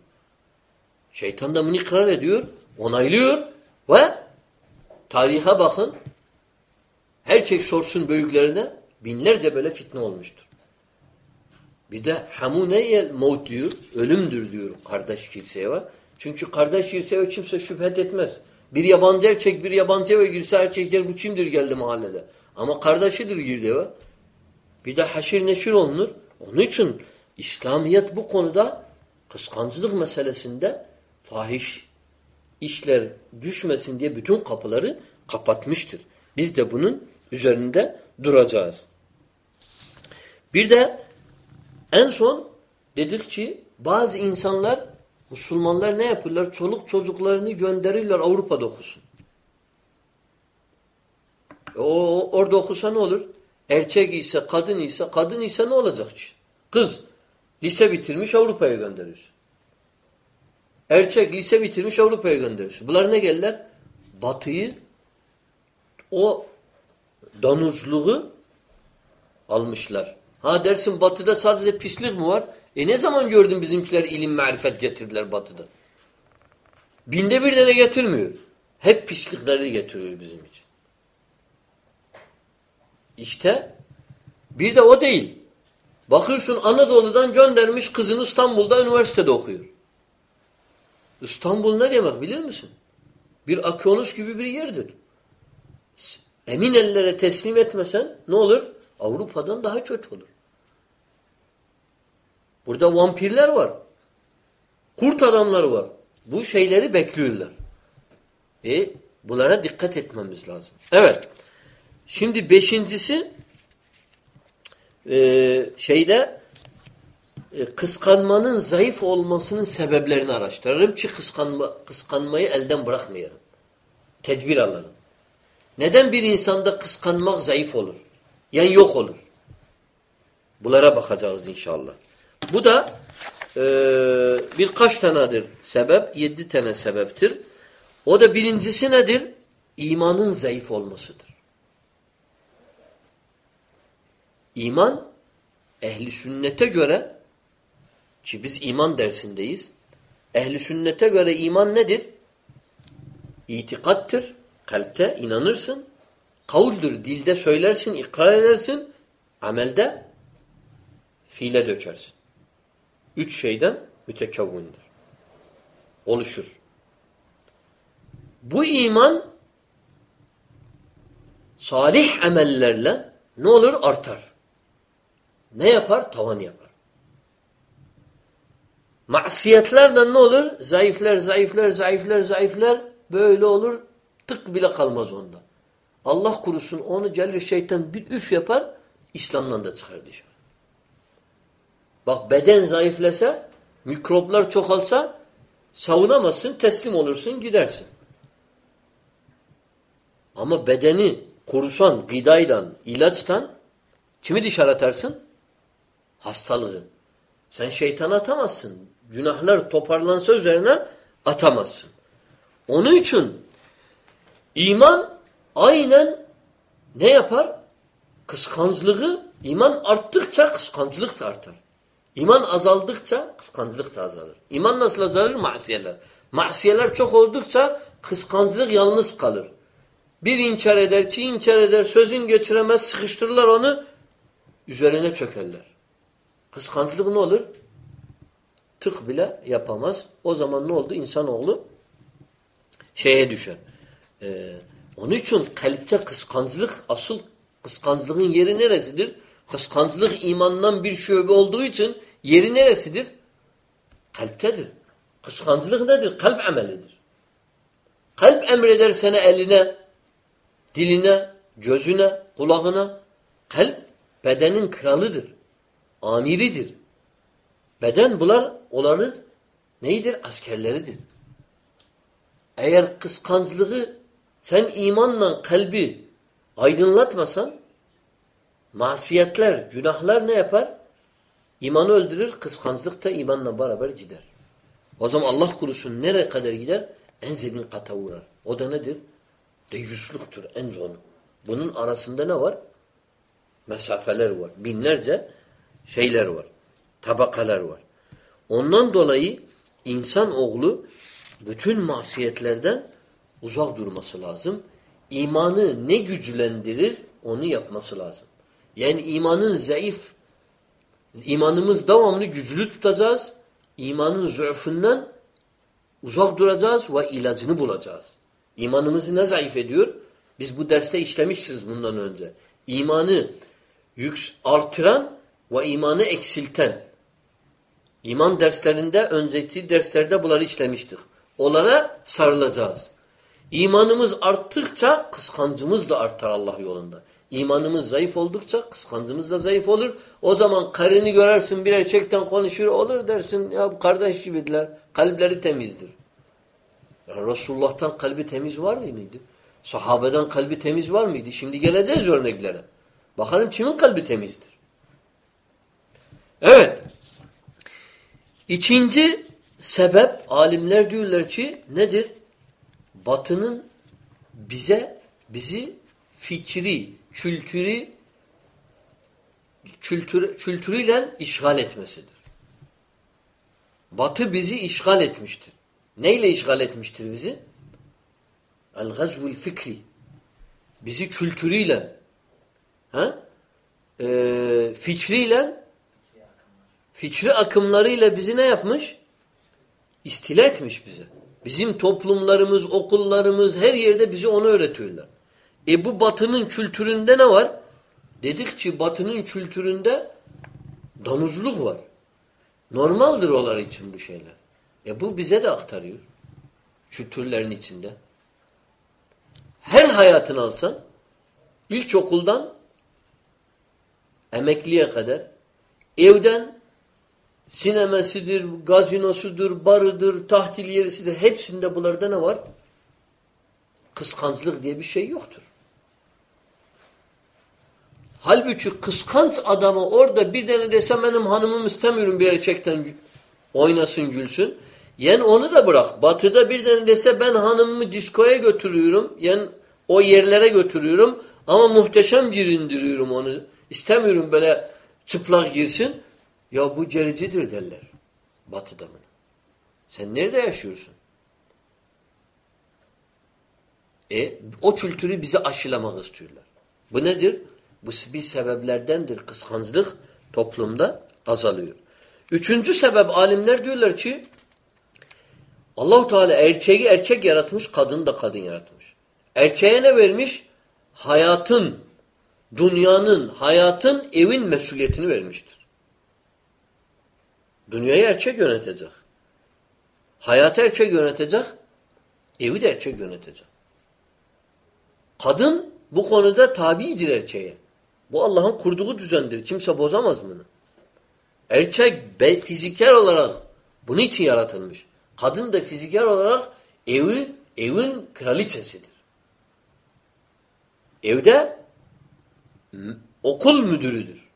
Speaker 1: Şeytan da bunu ikrar ediyor, onaylıyor ve tarihe bakın Herkes sorsun büyüklerine binlerce böyle fitne olmuştur. Bir de hamuneyel mevt diyor, ölümdür diyor kardeş kimseye var. Çünkü kardeş kimseye kimse şüphet etmez. Bir yabancı erkek bir yabancı eve girse erkekler bu kimdir geldi mahallede. Ama kardeşidir girdi eve. Bir de haşir neşir olunur. Onun için İslamiyet bu konuda kıskançlık meselesinde fahiş işler düşmesin diye bütün kapıları kapatmıştır. Biz de bunun üzerinde duracağız. Bir de en son dedik ki bazı insanlar Müslümanlar ne yapıyorlar? Çoluk çocuklarını gönderirler Avrupa'da okusun. E o orada okusa ne olur? Erkek ise, kadın ise, kadın ise ne olacak? Kız lise bitirmiş Avrupa'ya gönderiyor. Erkek lise bitirmiş Avrupa'ya gönderiyor. Bunlar ne gelirler? Batıyı o danuzluğu almışlar. Ha dersin batıda sadece pislik mi var? E ne zaman gördün bizimkiler ilim marifet getirdiler batıda? Binde bir tane getirmiyor. Hep pislikleri getiriyor bizim için. İşte bir de o değil. Bakıyorsun Anadolu'dan göndermiş kızını İstanbul'da üniversitede okuyor. İstanbul ne demek bilir misin? Bir akyonuş gibi bir yerdir. Emin ellere teslim etmesen ne olur? Avrupa'dan daha kötü olur. Burada vampirler var. Kurt adamlar var. Bu şeyleri bekliyorlar. E bunlara dikkat etmemiz lazım. Evet. Şimdi beşincisi e, şeyde e, kıskanmanın zayıf olmasının sebeplerini araştırırım ki kıskanma, kıskanmayı elden bırakmayalım. Tedbir alalım. Neden bir insanda kıskanmak zayıf olur? Yani yok olur. Bunlara bakacağız inşallah. Bu da e, birkaç tanedir sebep. Yedi tane sebeptir. O da birincisi nedir? İmanın zayıf olmasıdır. İman ehli sünnete göre ki biz iman dersindeyiz. Ehli sünnete göre iman nedir? İtikattır. Kalpte inanırsın. Kavuldur. Dilde söylersin, ikrar edersin. Amelde fiile dökersin. Üç şeyden mütekavvindir. Oluşur. Bu iman salih emellerle ne olur? Artar. Ne yapar? Tavan yapar. Masiyetlerle ne olur? Zayıflar, zayıflar, zayıflar, zayıflar. Böyle olur. Tık bile kalmaz onda. Allah kurusun onu gelir şeytan bir üf yapar, İslam'dan da çıkar dışarı. Bak beden zayıflasa, mikroplar çoğalsa savunamazsın, teslim olursun, gidersin. Ama bedeni kurusan gıdayla, ilaçtan kimi dışarı atarsın? Hastalığı. Sen şeytan atamazsın. Günahlar toparlansa üzerine atamazsın. Onun için iman aynen ne yapar? Kıskançlığı iman arttıkça kıskançlık da artar. İman azaldıkça kıskançlık da azalır. İman nasıl azalır? Masiyeler. Masiyeler çok oldukça kıskançlık yalnız kalır. Bir inkar eder, çiğ inkar eder, sözün geçiremez, sıkıştırırlar onu, üzerine çökerler. Kıskançlık ne olur? Tık bile yapamaz. O zaman ne oldu? İnsanoğlu şeye düşer. Ee, onun için kalpte kıskançlık, asıl kıskançlığın yeri neresidir? Kıskançlık imandan bir şöbe olduğu için yeri neresidir? Kalptedir. Kıskançlık nedir? Kalp amelidir. Kalp emreder sana eline, diline, gözüne, kulağına. Kalp bedenin kralıdır. Amiridir. Beden bunlar onların neydir? Askerleridir. Eğer kıskançlığı sen imanla kalbi aydınlatmasan masiyetler, günahlar ne yapar? İmanı öldürür, kıskançlık da imanla beraber gider. O zaman Allah kurusun nereye kadar gider? En zemin kata uğrar. O da nedir? Deyyusluktur en zonu. Bunun arasında ne var? Mesafeler var. Binlerce şeyler var. Tabakalar var. Ondan dolayı insan oğlu bütün masiyetlerden uzak durması lazım. İmanı ne güçlendirir onu yapması lazım. Yani imanın zayıf, imanımız devamlı güçlü tutacağız. İmanın züfünden uzak duracağız ve ilacını bulacağız. İmanımızı ne zayıf ediyor? Biz bu derste işlemişiz bundan önce. İmanı yüks artıran ve imanı eksilten. İman derslerinde, önceki derslerde bunları işlemiştik. Onlara sarılacağız. İmanımız arttıkça kıskancımız da artar Allah yolunda. İmanımız zayıf oldukça kıskancımız da zayıf olur. O zaman karını görersin bir erkekten konuşuyor olur dersin ya kardeş gibidiler. Kalpleri temizdir. Yani Resulullah'tan kalbi temiz var mıydı? Sahabeden kalbi temiz var mıydı? Şimdi geleceğiz örneklere. Bakalım kimin kalbi temizdir? Evet. İkinci sebep alimler diyorlar ki nedir? Batının bize bizi fikri, kültürü kültür, kültürüyle işgal etmesidir. Batı bizi işgal etmiştir. Neyle işgal etmiştir bizi? El-gazvul fikri. Bizi kültürüyle, ha? Ee, fikriyle, fikri akımlarıyla bizi ne yapmış? İstila etmiş bize. Bizim toplumlarımız, okullarımız her yerde bizi onu öğretiyorlar. E bu batının kültüründe ne var? Dedik ki batının kültüründe danuzluk var. Normaldir onlar için bu şeyler. E bu bize de aktarıyor. Kültürlerin içinde. Her hayatını alsan ilkokuldan emekliye kadar evden sinemesidir, gazinosudur, barıdır, tahtil yerisidir. Hepsinde bunlarda ne var? Kıskançlık diye bir şey yoktur. Halbuki kıskanç adamı orada bir tane desem benim hanımım istemiyorum bir erkekten oynasın gülsün. Yani onu da bırak. Batıda bir tane dese ben hanımımı diskoya götürüyorum. Yani o yerlere götürüyorum. Ama muhteşem girindiriyorum onu. İstemiyorum böyle çıplak girsin. Ya bu cericidir derler. Batıda mı? Sen nerede yaşıyorsun? E, o kültürü bize aşılamak istiyorlar. Bu nedir? Bu bir sebeplerdendir. Kıskançlık toplumda azalıyor. Üçüncü sebep alimler diyorlar ki Allahu Teala erkeği erkek yaratmış, kadını da kadın yaratmış. Erkeğe ne vermiş? Hayatın, dünyanın, hayatın, evin mesuliyetini vermiştir. Dünyayı erkek yönetecek. Hayatı erkek yönetecek, evi de erkek yönetecek. Kadın bu konuda tabidir erkeğe. Bu Allah'ın kurduğu düzendir. Kimse bozamaz bunu. Erkek fiziksel olarak bunun için yaratılmış. Kadın da fiziksel olarak evi, evin kraliçesidir. Evde okul müdürüdür.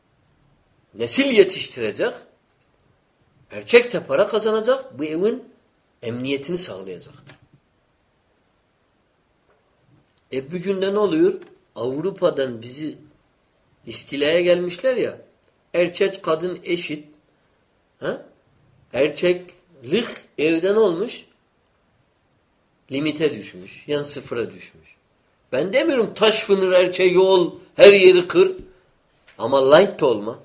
Speaker 1: Nesil yetiştirecek. Erkek de para kazanacak. Bu evin emniyetini sağlayacaktır. E bugün de ne oluyor? Avrupa'dan bizi istilaya gelmişler ya. Erkek kadın eşit. Ha? Erkeklik evden olmuş. Limite düşmüş. Yan sıfıra düşmüş. Ben demiyorum taş fınır erkeği ol, her yeri kır. Ama light olma.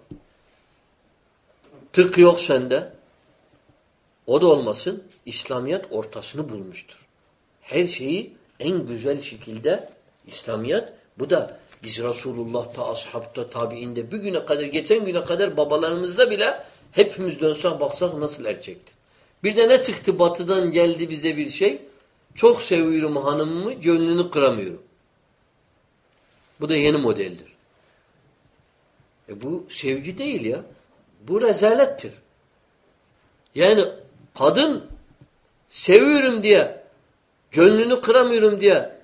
Speaker 1: Tık yok sende. O da olmasın. İslamiyet ortasını bulmuştur. Her şeyi en güzel şekilde İslamiyet bu da biz Resulullah'ta, ashabta, tabiinde bugüne kadar, geçen güne kadar babalarımızda bile hepimiz dönsek baksak nasıl erkekti. Bir de ne çıktı batıdan geldi bize bir şey. Çok seviyorum hanımımı, gönlünü kıramıyorum. Bu da yeni modeldir. E bu sevgi değil ya. Bu rezalettir. Yani kadın seviyorum diye gönlünü kıramıyorum diye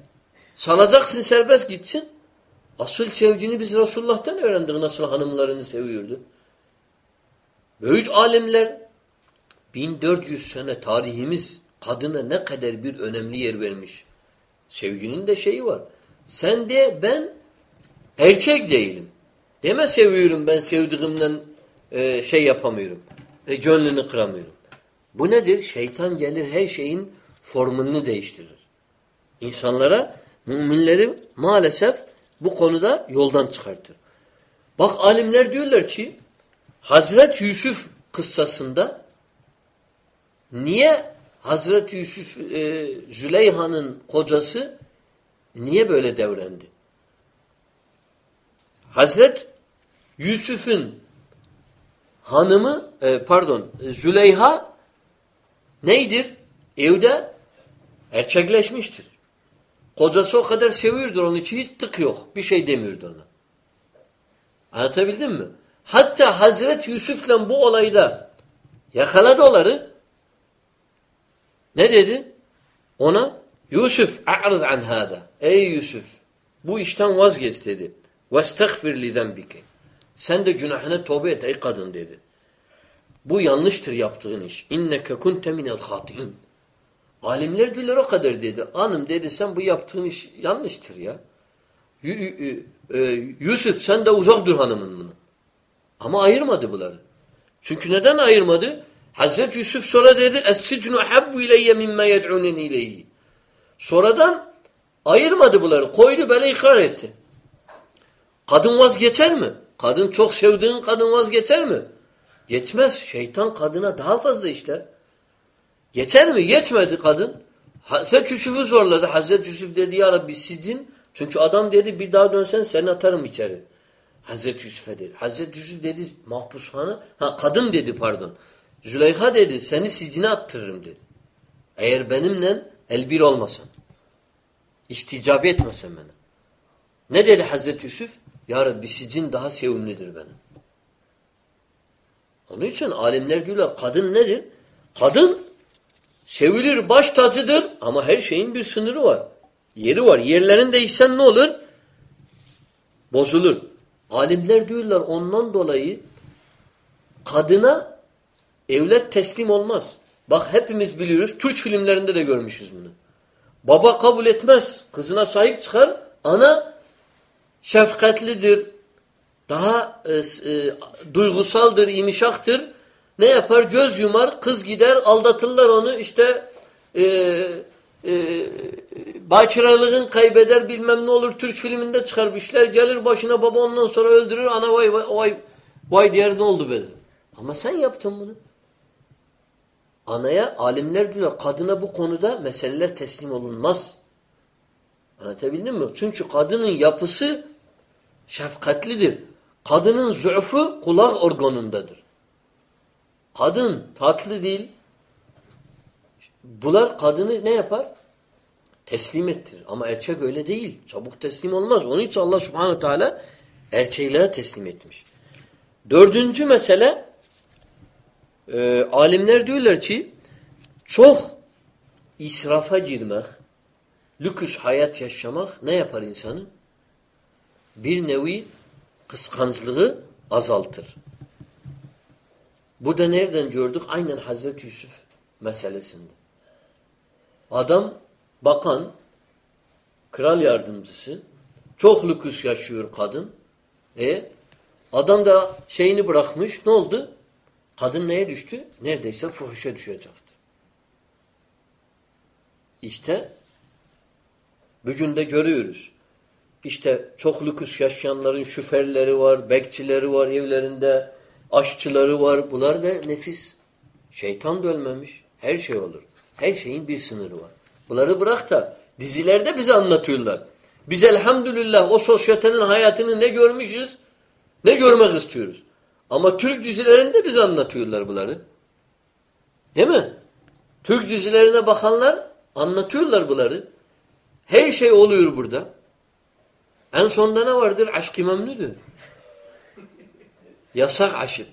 Speaker 1: salacaksın serbest gitsin. Asıl sevgini biz Resulullah'tan öğrendik nasıl hanımlarını seviyordu. Büyük alimler 1400 sene tarihimiz kadına ne kadar bir önemli yer vermiş. Sevginin de şeyi var. Sen de ben erkek değilim. Deme seviyorum ben sevdiğimden e, şey yapamıyorum. E, gönlünü kıramıyorum. Bu nedir? Şeytan gelir her şeyin formunu değiştirir. İnsanlara, müminleri maalesef bu konuda yoldan çıkartır. Bak alimler diyorlar ki Hazret Yusuf kıssasında niye Hazret Yusuf e, Züleyha'nın kocası niye böyle devrendi? Hazret Yusuf'un hanımı e, pardon Züleyha neydir? Evde erkekleşmiştir. Kocası o kadar seviyordu onun için hiç tık yok. Bir şey demiyordu ona. Anlatabildim mi? Hatta Hazret Yusuf'la bu olayla yakaladı onları. Ne dedi? Ona Yusuf a'rız an hada. Ey Yusuf bu işten vazgeç dedi. Vestagfir li zenbike. Sen de günahına tövbe et ey kadın dedi. Bu yanlıştır yaptığın iş. İnneke kunte minel hatin. Alimler diyorlar o kadar dedi. Hanım dedi sen bu yaptığın iş yanlıştır ya. E, Yusuf sen de uzak dur hanımın bunu. Ama ayırmadı bunları. Çünkü neden ayırmadı? Hazreti Yusuf sonra dedi Es-sicnu habbu ileyye mimme yed'unen ileyhi. Sonradan ayırmadı bunları. Koydu böyle ikrar etti. Kadın vazgeçer mi? Kadın çok sevdiğin kadın vazgeçer mi? Geçmez. Şeytan kadına daha fazla işler. Geçer mi? Geçmedi kadın. Hazreti Yusuf'u zorladı. Hazreti Yusuf dedi ya Rabbi sizin çünkü adam dedi bir daha dönsen seni atarım içeri. Hazreti Yusuf'a dedi. Hazreti Yusuf dedi mahpushane. Ha kadın dedi pardon. Züleyha dedi seni sicine attırırım dedi. Eğer benimle elbir olmasan. İsticabe etmesen bana. Ne dedi Hazreti Yusuf? Ya Rabbi sicin daha sevimlidir benim. Onun için alimler diyorlar kadın nedir? Kadın sevilir baş tacıdır ama her şeyin bir sınırı var. Yeri var. Yerlerin değişsen ne olur? Bozulur. Alimler diyorlar ondan dolayı kadına evlet teslim olmaz. Bak hepimiz biliyoruz. Türk filmlerinde de görmüşüz bunu. Baba kabul etmez. Kızına sahip çıkar. Ana şefkatlidir. Daha e, e, duygusaldır, imişaktır. Ne yapar? Göz yumar, kız gider, aldatırlar onu. İşte e, e, bakiralığın kaybeder bilmem ne olur. Türk filminde çıkar. Gelir başına baba ondan sonra öldürür. Ana vay vay vay, vay diğer ne oldu be? Ama sen yaptın bunu. Anaya alimler diyor kadına bu konuda meseleler teslim olunmaz. Anlatabildim mi? Çünkü kadının yapısı şefkatlidir. Kadının zü'fü kulak organındadır. Kadın tatlı değil. Bunlar kadını ne yapar? Teslim ettir. Ama erkek öyle değil. Çabuk teslim olmaz. Onun için Allah subhanahu teala erkeğlere teslim etmiş. Dördüncü mesele e, alimler diyorlar ki çok israfa girmek, lüküs hayat yaşamak ne yapar insanı? bir nevi kıskançlığı azaltır. Bu da nereden gördük? Aynen Hazreti Yusuf meselesinde. Adam bakan, kral yardımcısı, çok lüküs yaşıyor kadın. E adam da şeyini bırakmış. Ne oldu? Kadın neye düştü? Neredeyse fuhuşa düşecekti. İşte bugün de görüyoruz. İşte çok lüküs yaşayanların şüferleri var, bekçileri var evlerinde, aşçıları var. Bunlar da nefis. Şeytan da ölmemiş. Her şey olur. Her şeyin bir sınırı var. Bunları bırak da dizilerde bize anlatıyorlar. Biz elhamdülillah o sosyetenin hayatını ne görmüşüz, ne görmek istiyoruz. Ama Türk dizilerinde bize anlatıyorlar bunları. Değil mi? Türk dizilerine bakanlar anlatıyorlar bunları. Her şey oluyor burada. En sonunda ne vardır? Aşk-ı memnudur. Yasak aşık.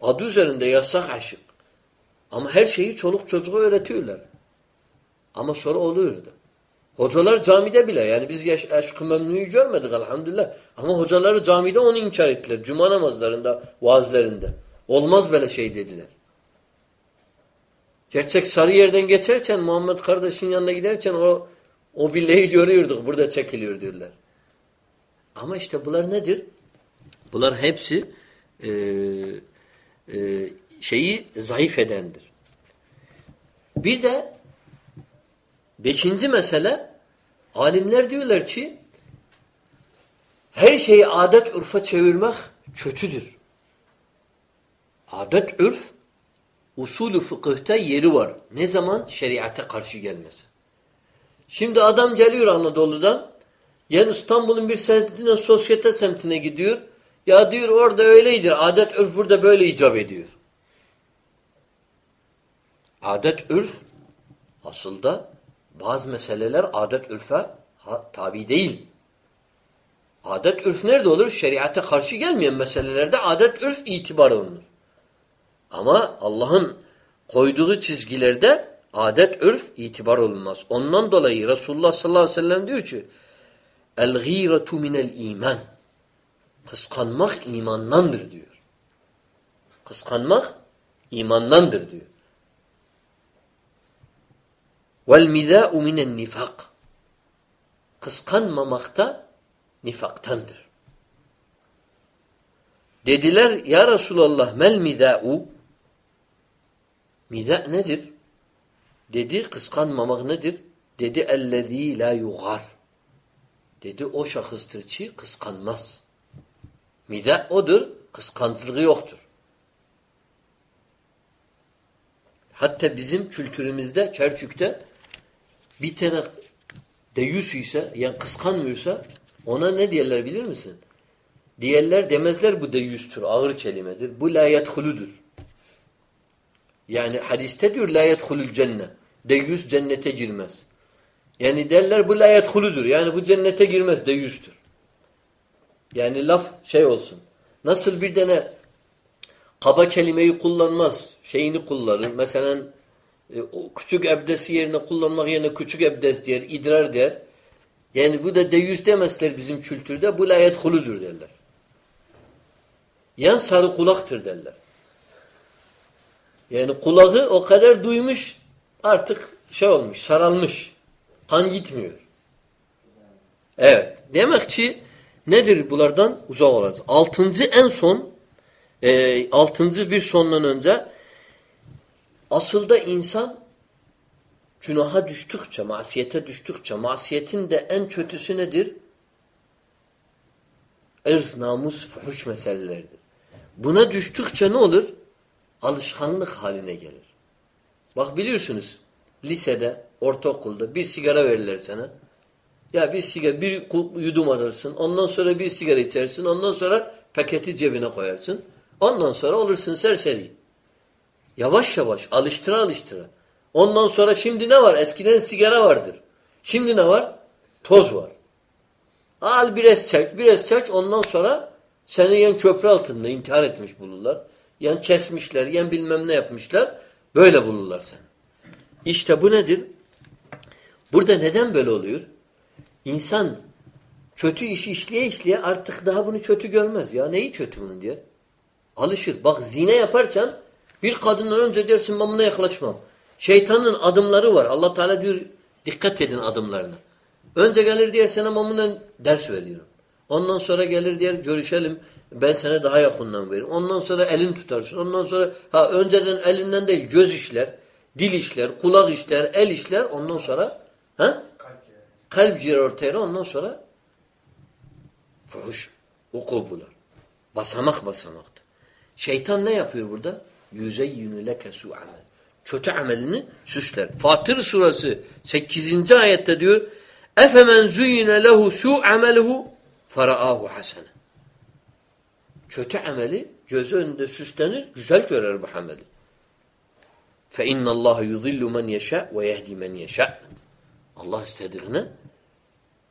Speaker 1: Adı üzerinde yasak aşık. Ama her şeyi çoluk çocuğa öğretiyorlar. Ama sonra oluyordu. Hocalar camide bile yani biz aşk-ı memnuyu görmedik elhamdülillah. Ama hocaları camide onu inkar ettiler. Cuma namazlarında, vaazlarında. Olmaz böyle şey dediler. Gerçek sarı yerden geçerken Muhammed kardeşin yanına giderken o o villayı görüyorduk. Burada çekiliyor diyorlar. Ama işte bunlar nedir? Bunlar hepsi e, e, şeyi zayıf edendir. Bir de beşinci mesele alimler diyorlar ki her şeyi adet urfa çevirmek kötüdür. Adet ürf usulü fıkıhta yeri var. Ne zaman? Şeriate karşı gelmesi. Şimdi adam geliyor Anadolu'dan yani İstanbul'un bir semtinden sosyete semtine gidiyor. Ya diyor orada öyleydir. Adet ürf burada böyle icap ediyor. Adet ürf aslında bazı meseleler adet ürfe tabi değil. Adet ürf nerede olur? Şeriate karşı gelmeyen meselelerde adet ürf itibar olunur. Ama Allah'ın koyduğu çizgilerde adet ürf itibar olunmaz. Ondan dolayı Resulullah sallallahu aleyhi ve sellem diyor ki El-gîretu minel iman. Kıskanmak imandandır diyor. Kıskanmak imandandır diyor. Vel midâ'u minen nifak. Kıskanmamak da nifaktandır. Dediler ya Resulallah mel midâ'u Mida nedir? Dedi kıskanmamak nedir? Dedi ellezî la yugar. Dedi o şahıstır ki kıskanmaz. Mida odur, kıskançlığı yoktur. Hatta bizim kültürümüzde, Çerçük'te bir tane deyüs ise, yani kıskanmıyorsa ona ne diyorlar bilir misin? Diğerler demezler bu deyüstür, ağır kelimedir. Bu la yedhuludur. Yani hadiste diyor la yedhulul cenne. Deyüs cennete girmez. Yani derler bu la yedhuludur. Yani bu cennete girmez, deyüstür. Yani laf şey olsun. Nasıl bir tane kaba kelimeyi kullanmaz, şeyini kullanır. Mesela e, küçük ebdesi yerine kullanmak yerine küçük ebdes diyer, idrar der. Yani bu da deyüz demezler bizim kültürde. Bu layet huludur derler. Yan sarı kulaktır derler. Yani kulağı o kadar duymuş artık şey olmuş, saralmış. Kan gitmiyor. Evet. Demek ki nedir bunlardan? Uzak olacağız. Altıncı en son e, altıncı bir sondan önce Asılda insan günaha düştükçe, masiyete düştükçe, masiyetin de en kötüsü nedir? Irz, namus, fuhuş meseleleridir. Buna düştükçe ne olur? Alışkanlık haline gelir. Bak biliyorsunuz lisede, ortaokulda bir sigara verirler sana. Ya bir sigara, bir yudum alırsın. Ondan sonra bir sigara içersin. Ondan sonra paketi cebine koyarsın. Ondan sonra olursun serseri. Yavaş yavaş alıştıra alıştıra. Ondan sonra şimdi ne var? Eskiden sigara vardır. Şimdi ne var? Toz var. Al biraz çek, biraz çek ondan sonra seni yan köprü altında intihar etmiş bulurlar. Yan kesmişler, yan bilmem ne yapmışlar. Böyle bulurlar seni. İşte bu nedir? Burada neden böyle oluyor? İnsan Kötü işi işleye işleye artık daha bunu kötü görmez. Ya neyi kötü bunun diyor. Alışır. Bak zine yaparken bir kadından önce dersin ben buna yaklaşmam. Şeytanın adımları var. Allah Teala diyor dikkat edin adımlarına. Önce gelir diyor sana ben ders veriyorum. Ondan sonra gelir diyor görüşelim. Ben sana daha yakından veririm. Ondan sonra elin tutarsın. Ondan sonra ha önceden elinden değil göz işler, dil işler, kulak işler, el işler. Ondan sonra ha? Kalp girer ortaya. Ondan sonra fuhuş, vuku bulur. Basamak basamaktır. Şeytan ne yapıyor burada? Yüzeyyünü leke su amel. Kötü amelini süsler. Fatır surası 8. ayette diyor Efemen züyyine lehu su ameluhu feraahu hasene. Kötü ameli gözü önünde süslenir, güzel görer bu ameli. Allah yuzillu men yeşâ ve yehdi men yeşâ. Allah istediğine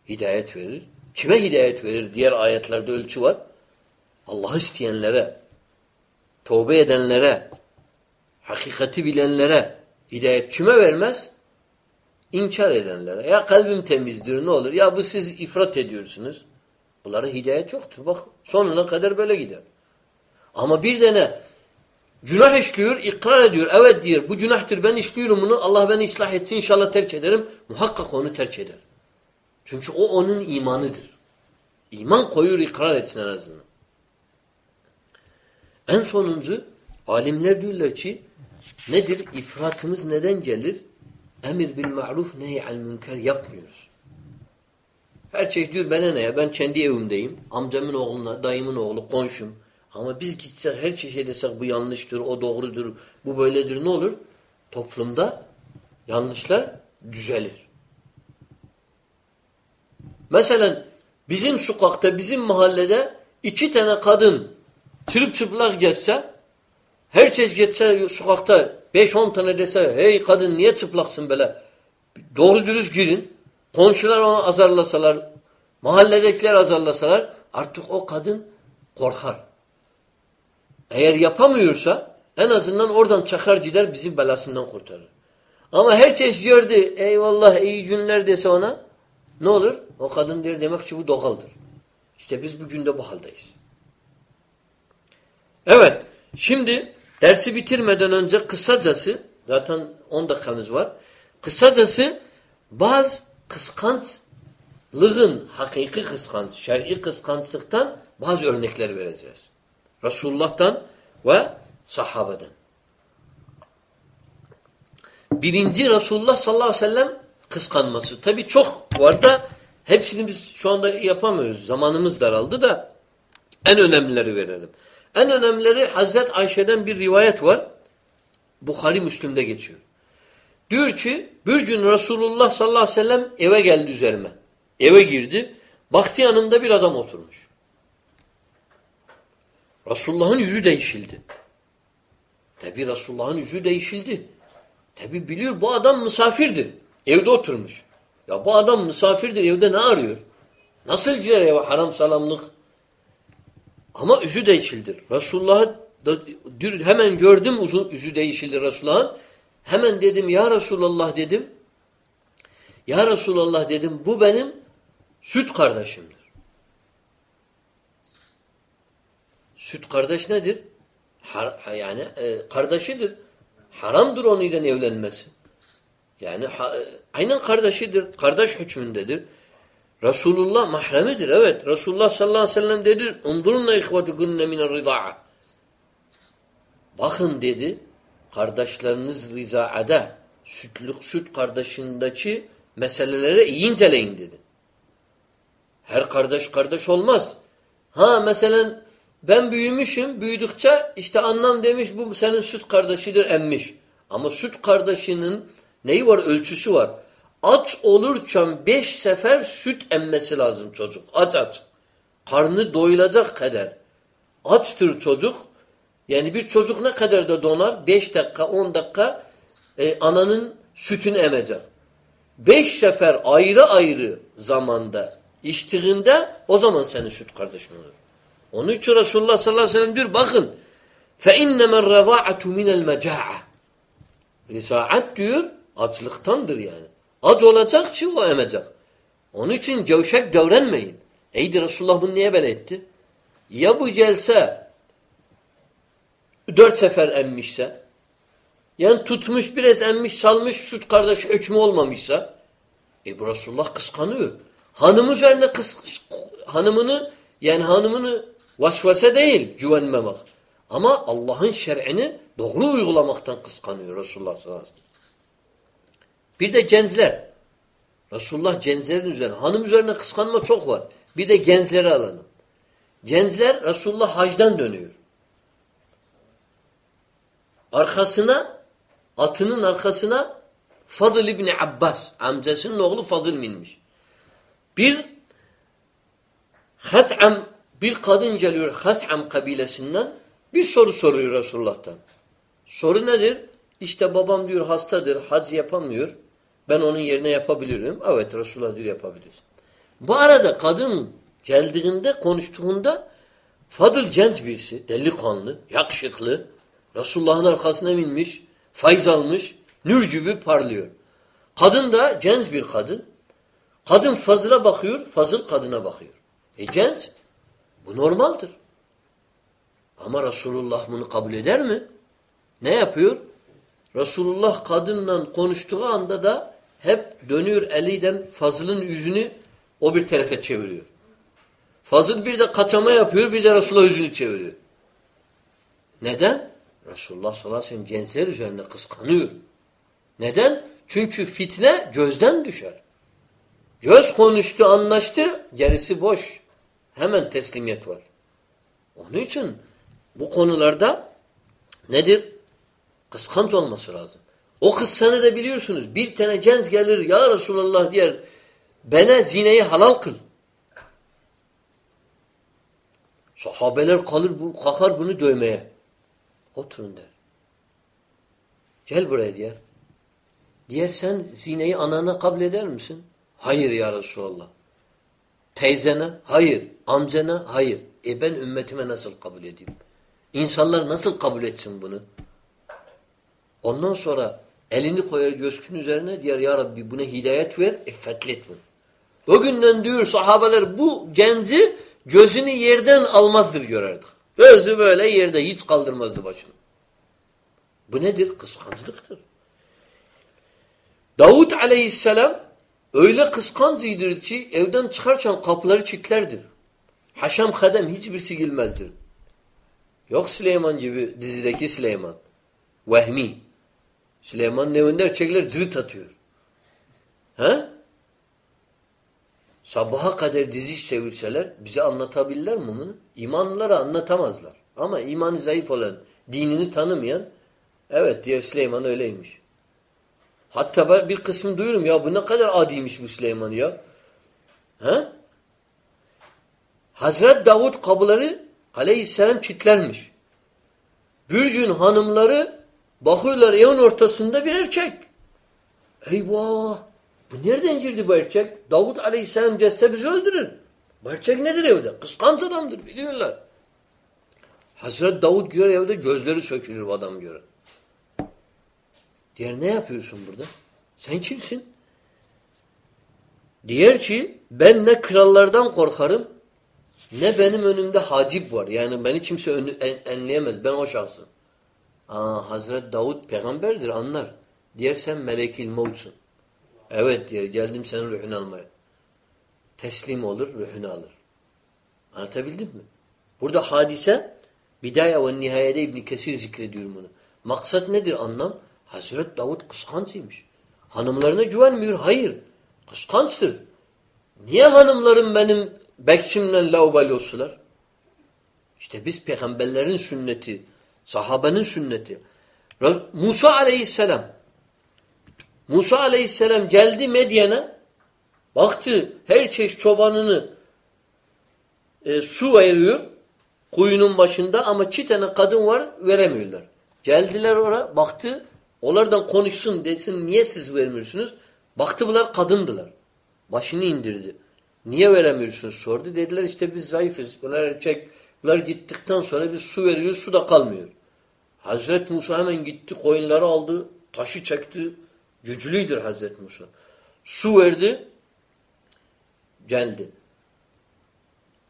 Speaker 1: hidayet verir. Kime hidayet verir? Diğer ayetlerde ölçü var. Allah isteyenlere, tövbe edenlere, hakikati bilenlere hidayet kime vermez? İnkar edenlere. Ya kalbim temizdir ne olur? Ya bu siz ifrat ediyorsunuz. Bunlara hidayet yoktur. Bak sonuna kadar böyle gider. Ama bir tane günah işliyor, ikrar ediyor. Evet diyor bu günahtır ben işliyorum bunu. Allah beni ıslah etsin inşallah terk ederim. Muhakkak onu terk eder. Çünkü o onun imanıdır. İman koyur ikrar etsin en azından. En sonuncu alimler diyorlar ki nedir? İfratımız neden gelir? Emir bil ma'ruf nehy al münker yapmıyoruz. Her şey diyor bana ne ya ben kendi evimdeyim. Amcamın oğluna, dayımın oğlu, komşum. Ama biz gitsek her şey desek bu yanlıştır, o doğrudur, bu böyledir ne olur? Toplumda yanlışlar düzelir. Mesela bizim sokakta, bizim mahallede iki tane kadın çırp çıplak geçse, herkes geçse sokakta beş on tane dese, hey kadın niye çıplaksın böyle? Doğru dürüst girin. Komşular onu azarlasalar, mahalledekiler azarlasalar artık o kadın korkar. Eğer yapamıyorsa en azından oradan çakar gider bizim belasından kurtarır. Ama herkes gördü eyvallah iyi günler dese ona ne olur? O kadın der demek ki bu doğaldır. İşte biz bugün de bu haldeyiz. Evet. Şimdi dersi bitirmeden önce kısacası zaten 10 dakikamız var. Kısacası bazı kıskançlığın hakiki kıskanç, şer'i kıskançlıktan bazı örnekler vereceğiz. Resulullah'tan ve sahabeden. Birinci Resulullah sallallahu aleyhi ve sellem kıskanması. Tabi çok var da hepsini biz şu anda yapamıyoruz. Zamanımız daraldı da en önemlileri verelim. En önemlileri Hazret Ayşe'den bir rivayet var. Bukhari Müslüm'de geçiyor. Diyor ki bir gün Resulullah sallallahu aleyhi ve sellem eve geldi üzerime. Eve girdi. Baktı yanımda bir adam oturmuş. Resulullah'ın yüzü değişildi. Tabi Resulullah'ın yüzü değişildi. Tabi biliyor bu adam misafirdir. Evde oturmuş. Ya bu adam misafirdir evde ne arıyor? Nasıl girer eve haram salamlık? Ama yüzü değişildir. Resulullah'ı hemen gördüm uzun yüzü değişildi Resulullah'ın. Hemen dedim ya Resulallah dedim. Ya Resulallah dedim bu benim süt kardeşimdir. Süt kardeş nedir? Har, yani e, kardeşidir. Haramdır onunla evlenmesi. Yani aynen kardeşidir. Kardeş hükmündedir. Resulullah mahremidir. Evet. Resulullah sallallahu aleyhi ve sellem dedi. Undurunna ihvetukunne minel rida'a. Bakın dedi. Kardeşleriniz rizaada sütlük süt kardeşindeki meselelere iyi inceleyin dedi. Her kardeş kardeş olmaz. Ha mesela ben büyümüşüm. Büyüdükçe işte annem demiş bu senin süt kardeşidir emmiş. Ama süt kardeşinin neyi var? Ölçüsü var. Aç olurken beş sefer süt emmesi lazım çocuk. Aç aç. Karnı doyulacak kadar. Açtır çocuk. Yani bir çocuk ne kadar da donar? Beş dakika, on dakika e, ananın sütünü emecek. Beş sefer ayrı ayrı zamanda içtiğinde o zaman senin süt kardeşin olur. Onun için Resulullah sallallahu aleyhi ve sellem diyor bakın فَاِنَّمَا الرَّضَاعَةُ مِنَ الْمَجَاعَةِ Risaat diyor açlıktandır yani. Aç olacak ki o emecek. Onun için gevşek davranmayın. İyiydi Resulullah bunu niye böyle etti? Ya bu gelse dört sefer emmişse yani tutmuş biraz emmiş salmış süt kardeş hükmü olmamışsa e bu Resulullah kıskanıyor. Hanım üzerine kıs, hanımını yani hanımını vasvase değil güvenmemek. Ama Allah'ın şer'ini doğru uygulamaktan kıskanıyor Resulullah sallallahu aleyhi ve sellem. Bir de genzler. Resulullah genzlerin üzerine. Hanım üzerine kıskanma çok var. Bir de genzleri alalım. Genzler Resulullah hacdan dönüyor. Arkasına atının arkasına Fadıl İbni Abbas amcasının oğlu Fadıl binmiş. Bir Hat'am bir kadın geliyor Hat'am kabilesinden bir soru soruyor Resulullah'tan. Soru nedir? İşte babam diyor hastadır, hac yapamıyor. Ben onun yerine yapabilirim. Evet Resulullah diyor yapabiliriz. Bu arada kadın geldiğinde, konuştuğunda Fadıl genç birisi, delikanlı, yakışıklı, Resulullah'ın arkasına binmiş, faiz almış, nür gibi parlıyor. Kadın da genç bir kadın. Kadın fazla bakıyor, fazıl kadına bakıyor. E genç, bu normaldir. Ama Resulullah bunu kabul eder mi? Ne yapıyor? Resulullah kadınla konuştuğu anda da hep dönüyor eliyle Fazıl'ın yüzünü o bir tarafa çeviriyor. Fazıl bir de kaçama yapıyor, bir de Resulullah yüzünü çeviriyor. Neden? Resulullah sallallahu aleyhi ve sellem gençler üzerine kıskanıyor. Neden? Çünkü fitne gözden düşer. Göz konuştu, anlaştı, gerisi boş. Hemen teslimiyet var. Onun için bu konularda nedir? Kıskanç olması lazım. O kıssanı da biliyorsunuz. Bir tane genç gelir ya Resulallah diyer bana zineyi halal kıl. Sahabeler kalır bu, kalkar bunu dövmeye. Oturun der. Gel buraya diyer. Diğer sen zineyi anana kabul eder misin? Hayır ya Resulallah. Teyzene? Hayır. Amcana? Hayır. E ben ümmetime nasıl kabul edeyim? İnsanlar nasıl kabul etsin bunu? Ondan sonra elini koyar göğsünün üzerine diyor ya Rabbi buna hidayet ver, iffetlet bunu. O günden diyor sahabeler bu genci gözünü yerden almazdır görerdik. Gözü böyle yerde hiç kaldırmazdı başını. Bu nedir? Kıskançlıktır. Davut aleyhisselam öyle kıskancıydır ki evden çıkarken kapıları çitlerdir. Haşam kadem hiçbirisi girmezdir. Yok Süleyman gibi dizideki Süleyman. Vehmi. Süleyman'ın evinde erkekler cırt atıyor. He? Sabaha kadar dizi çevirseler bize anlatabilirler mi bunu? İmanlılara anlatamazlar. Ama imanı zayıf olan, dinini tanımayan evet diğer Süleyman öyleymiş. Hatta ben bir kısmı duyuyorum ya bu ne kadar adiymiş bu Süleyman ya. He? Hazret Davut kapıları aleyhisselam çitlermiş. Bir gün hanımları bakıyorlar evin ortasında bir erkek. Eyvah! Bu nereden girdi bu erkek? Davut aleyhisselam cesse bizi öldürür. Bu erkek nedir evde? Kıskanç adamdır biliyorlar. Hazret Davut göre evde gözleri sökülür bu adam göre. Diğer ne yapıyorsun burada? Sen kimsin? Diğer ki ben ne krallardan korkarım ne benim önümde hacip var. Yani beni kimse enleyemez. Ben o şahsım. Aa, Hazret Davut peygamberdir anlar. Diğer sen melekil mevcutsun. Evet diyor geldim senin ruhunu almaya. Teslim olur ruhunu alır. Anlatabildim mi? Burada hadise Bidaya ve nihayede İbn Kesir zikrediyor bunu. Maksat nedir anlam? Hazret Davut kıskançıymış. Hanımlarına güvenmiyor. Hayır. Kıskançtır. Niye hanımlarım benim beksimle laubali olsular? İşte biz peygamberlerin sünneti, sahabenin sünneti. Musa aleyhisselam Musa aleyhisselam geldi Medyen'e baktı her çeşit çobanını e, su veriyor kuyunun başında ama çi tane kadın var veremiyorlar. Geldiler oraya baktı onlardan konuşsun desin niye siz vermiyorsunuz? Baktı bunlar kadındılar. Başını indirdi. Niye veremiyorsunuz sordu. Dediler işte biz zayıfız. Bunlar erkek. Bunlar gittikten sonra biz su veriyoruz su da kalmıyor. Hazreti Musa hemen gitti koyunları aldı. Taşı çekti. Güçlüydür Hazreti Musa. Su verdi. Geldi.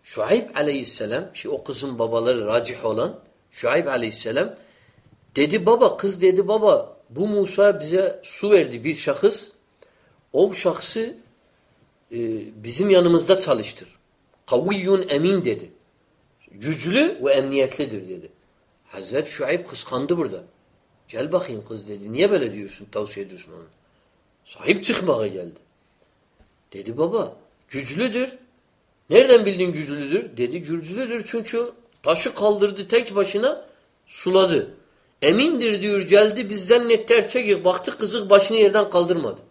Speaker 1: Şuayb aleyhisselam, ki o kızın babaları racih olan Şuayb aleyhisselam dedi baba, kız dedi baba bu Musa bize su verdi bir şahıs. O şahsı e, bizim yanımızda çalıştır. Kaviyyun emin dedi. Güçlü ve emniyetlidir dedi. Hazreti Şuayb kıskandı burada. Gel bakayım kız dedi. Niye böyle diyorsun, tavsiye ediyorsun onu? Sahip çıkmaya geldi. Dedi baba, güçlüdür. Nereden bildin güçlüdür? Dedi güçlüdür çünkü taşı kaldırdı tek başına suladı. Emindir diyor geldi biz zannetti erkek baktı kızık başını yerden kaldırmadı.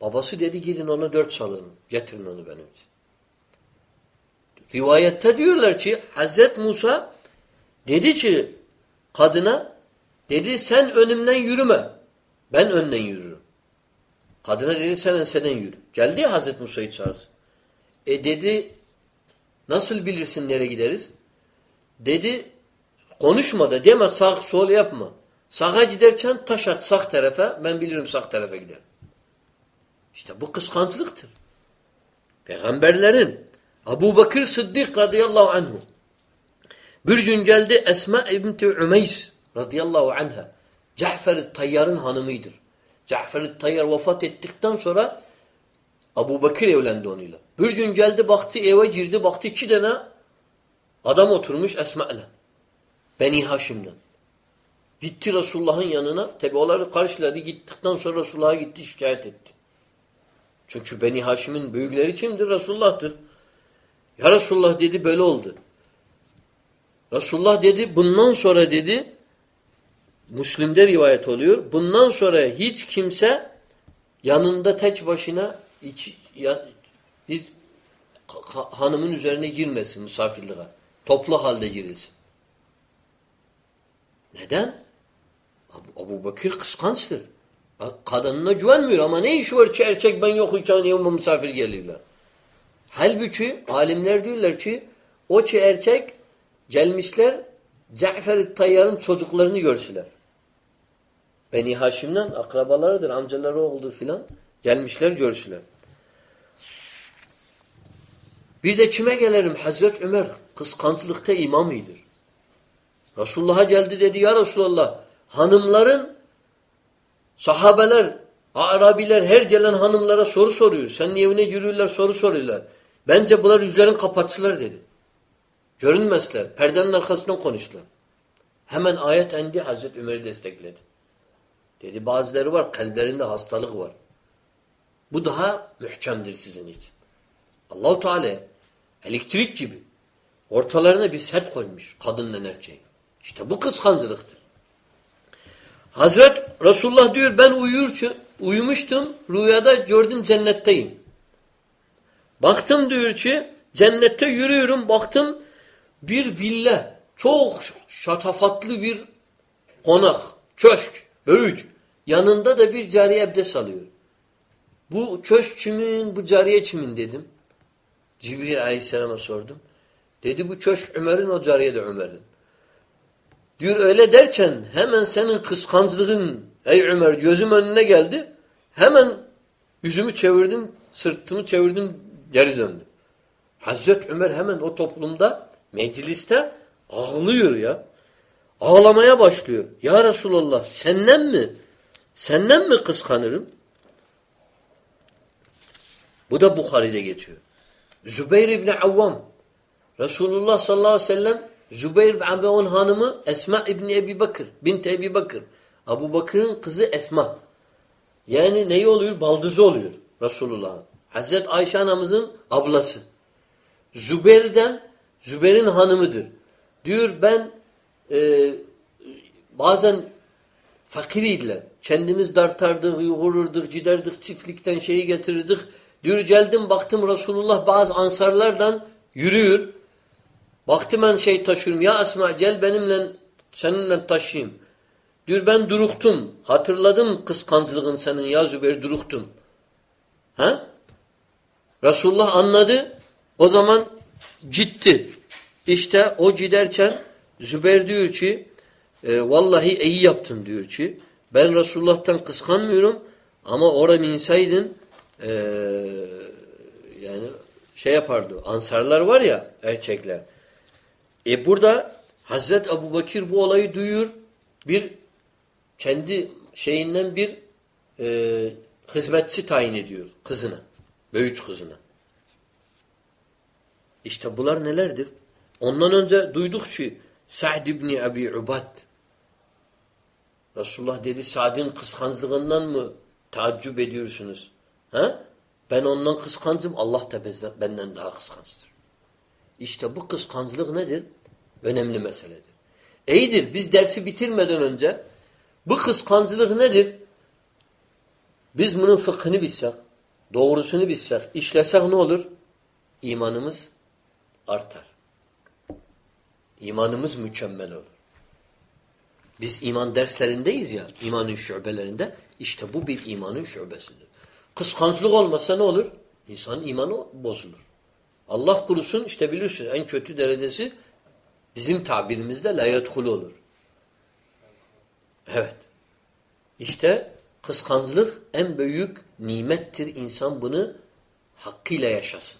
Speaker 1: Babası dedi gidin ona dört salın. Getirin onu benim için. Rivayette diyorlar ki Hazret Musa dedi ki kadına dedi sen önümden yürüme. Ben önden yürürüm. Kadına dedi sen enseden yürü. Geldi ya Hazreti Musa'yı çağırsın. E dedi nasıl bilirsin nereye gideriz? Dedi konuşma da deme sağ sol yapma. Sağa giderken taş at sağ tarafa ben bilirim sağ tarafa giderim. İşte bu kıskançlıktır. Peygamberlerin Abu Bakır Sıddık radıyallahu anhu bir gün geldi Esma İbni Ümeys radıyallahu anha Cafer-i Tayyar'ın hanımıydır. Cafer-i Tayyar vefat ettikten sonra Abu Bakır evlendi onunla. Bir gün geldi baktı eve girdi baktı iki tane adam oturmuş Esma'la. Beni Haşim'den. Gitti Resulullah'ın yanına. Tabi onları karşıladı. Gittikten sonra Resulullah'a gitti şikayet etti. Çünkü Beni Haşim'in büyükleri kimdir? Resulullah'tır. Ya Resulullah dedi böyle oldu. Resulullah dedi bundan sonra dedi Müslim'de rivayet oluyor. Bundan sonra hiç kimse yanında tek başına iç, ya, bir hanımın üzerine girmesin misafirliğe. Toplu halde girilsin. Neden? Abu, Abu Bakır kıskançtır. Kadınına güvenmiyor ama ne işi var ki erkek ben yokken yanıma misafir gelirler. Halbuki alimler diyorlar ki o ki erkek gelmişler Cafer-i Tayyar'ın çocuklarını görsüler. Beni Haşim'den akrabalarıdır, amcaları oldu filan. Gelmişler görsüler. Bir de kime gelelim? Hazret Ömer kıskançlıkta imamıdır. Resulullah'a geldi dedi ya Resulallah hanımların sahabeler, Arabiler her gelen hanımlara soru soruyor. Senin evine giriyorlar soru soruyorlar. Bence bunlar yüzlerini kapatsınlar dedi. Görünmezler. Perdenin arkasından konuştular. Hemen ayet endi Hazreti Ömer'i destekledi. Dedi bazıları var kalplerinde hastalık var. Bu daha mühkemdir sizin için. Allahu Teala elektrik gibi ortalarına bir set koymuş kadınla erkeği. İşte bu kıskançlıktır. Hazret Resulullah diyor ben uyurken uyumuştum rüyada gördüm cennetteyim. Baktım diyor ki cennette yürüyorum baktım bir villa çok şatafatlı bir konak, köşk, büyük. Yanında da bir cariye abdest alıyor. Bu köşk kimin, bu cariye kimin dedim. Cibril aleyhisselama sordum. Dedi bu köşk Ömer'in, o cariye de Ömer'in. Diyor öyle derken hemen senin kıskançlığın ey Ömer gözüm önüne geldi. Hemen yüzümü çevirdim, sırtımı çevirdim, geri döndüm. Hazreti Ömer hemen o toplumda mecliste ağlıyor ya. Ağlamaya başlıyor. Ya Resulallah senden mi? Senden mi kıskanırım? Bu da Bukhari'de geçiyor. Zübeyir İbni Avvam Resulullah sallallahu aleyhi ve sellem Zübeyir bin Avvam'ın hanımı Esma İbni Ebi Bakır. Bint Ebi Bakır. Abu Bakır'ın kızı Esma. Yani neyi oluyor? Baldızı oluyor Resulullah'ın. Hazreti Ayşe anamızın ablası. Zübeyir'den Zübeyir'in hanımıdır. Diyor ben e, bazen fakiriydiler. Kendimiz dartardık, yoğururduk, giderdik, çiftlikten şeyi getirirdik. Diyor geldim baktım Resulullah bazı ansarlardan yürüyor. Baktım ben şey taşıyorum. Ya Esma gel benimle seninle taşıyayım. Diyor ben duruktum. Hatırladım kıskançlığın senin ya Zübeyir duruktum. Ha? Resulullah anladı. O zaman gitti. İşte o giderken Zübeyir diyor ki e, vallahi iyi yaptın diyor ki ben Resulullah'tan kıskanmıyorum ama orada insaydın e, yani şey yapardı. Ansarlar var ya erkekler. E burada Hazret Ebu Bakir bu olayı duyuyor. Bir kendi şeyinden bir e, hizmetçi tayin ediyor kızına. Böyüç kızına. İşte bunlar nelerdir? Ondan önce duyduk ki Sa'd ibn Abi Ubad Resulullah dedi Sa'd'in kıskançlığından mı taaccüp ediyorsunuz? Ha? Ben ondan kıskancım. Allah da benden daha kıskançtır. İşte bu kıskançlık nedir? Önemli meseledir. İyidir biz dersi bitirmeden önce bu kıskançlık nedir? Biz bunun fıkhını bilsek, doğrusunu bilsek, işlesek ne olur? İmanımız artar. İmanımız mükemmel olur. Biz iman derslerindeyiz ya, imanın şubelerinde. İşte bu bir imanın şubesidir. Kıskançlık olmasa ne olur? İnsanın imanı bozulur. Allah kurusun işte biliyorsunuz en kötü derecesi bizim tabirimizde layetkulu olur. Evet. İşte kıskançlık en büyük nimettir. İnsan bunu hakkıyla yaşasın.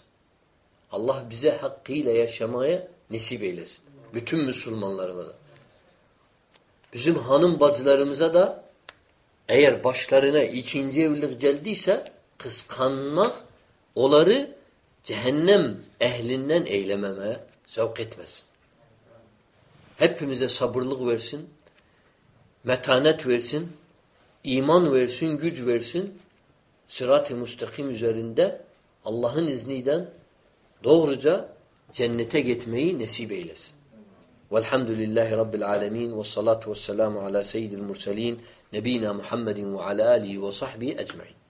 Speaker 1: Allah bize hakkıyla yaşamaya nasip eylesin. Bütün Müslümanlarıma da. Bizim hanım bacılarımıza da eğer başlarına ikinci evlilik geldiyse kıskanmak onları cehennem ehlinden eylememeye sevk etmesin. Hepimize sabırlık versin, metanet versin, iman versin, güç versin. Sırat-ı müstakim üzerinde Allah'ın izniyle doğruca cennete gitmeyi nasip eylesin. Velhamdülillahi Rabbil alemin ve salatu ve selamu ala seyyidil murselin nebina Muhammedin ve ala alihi ve sahbihi ecmain.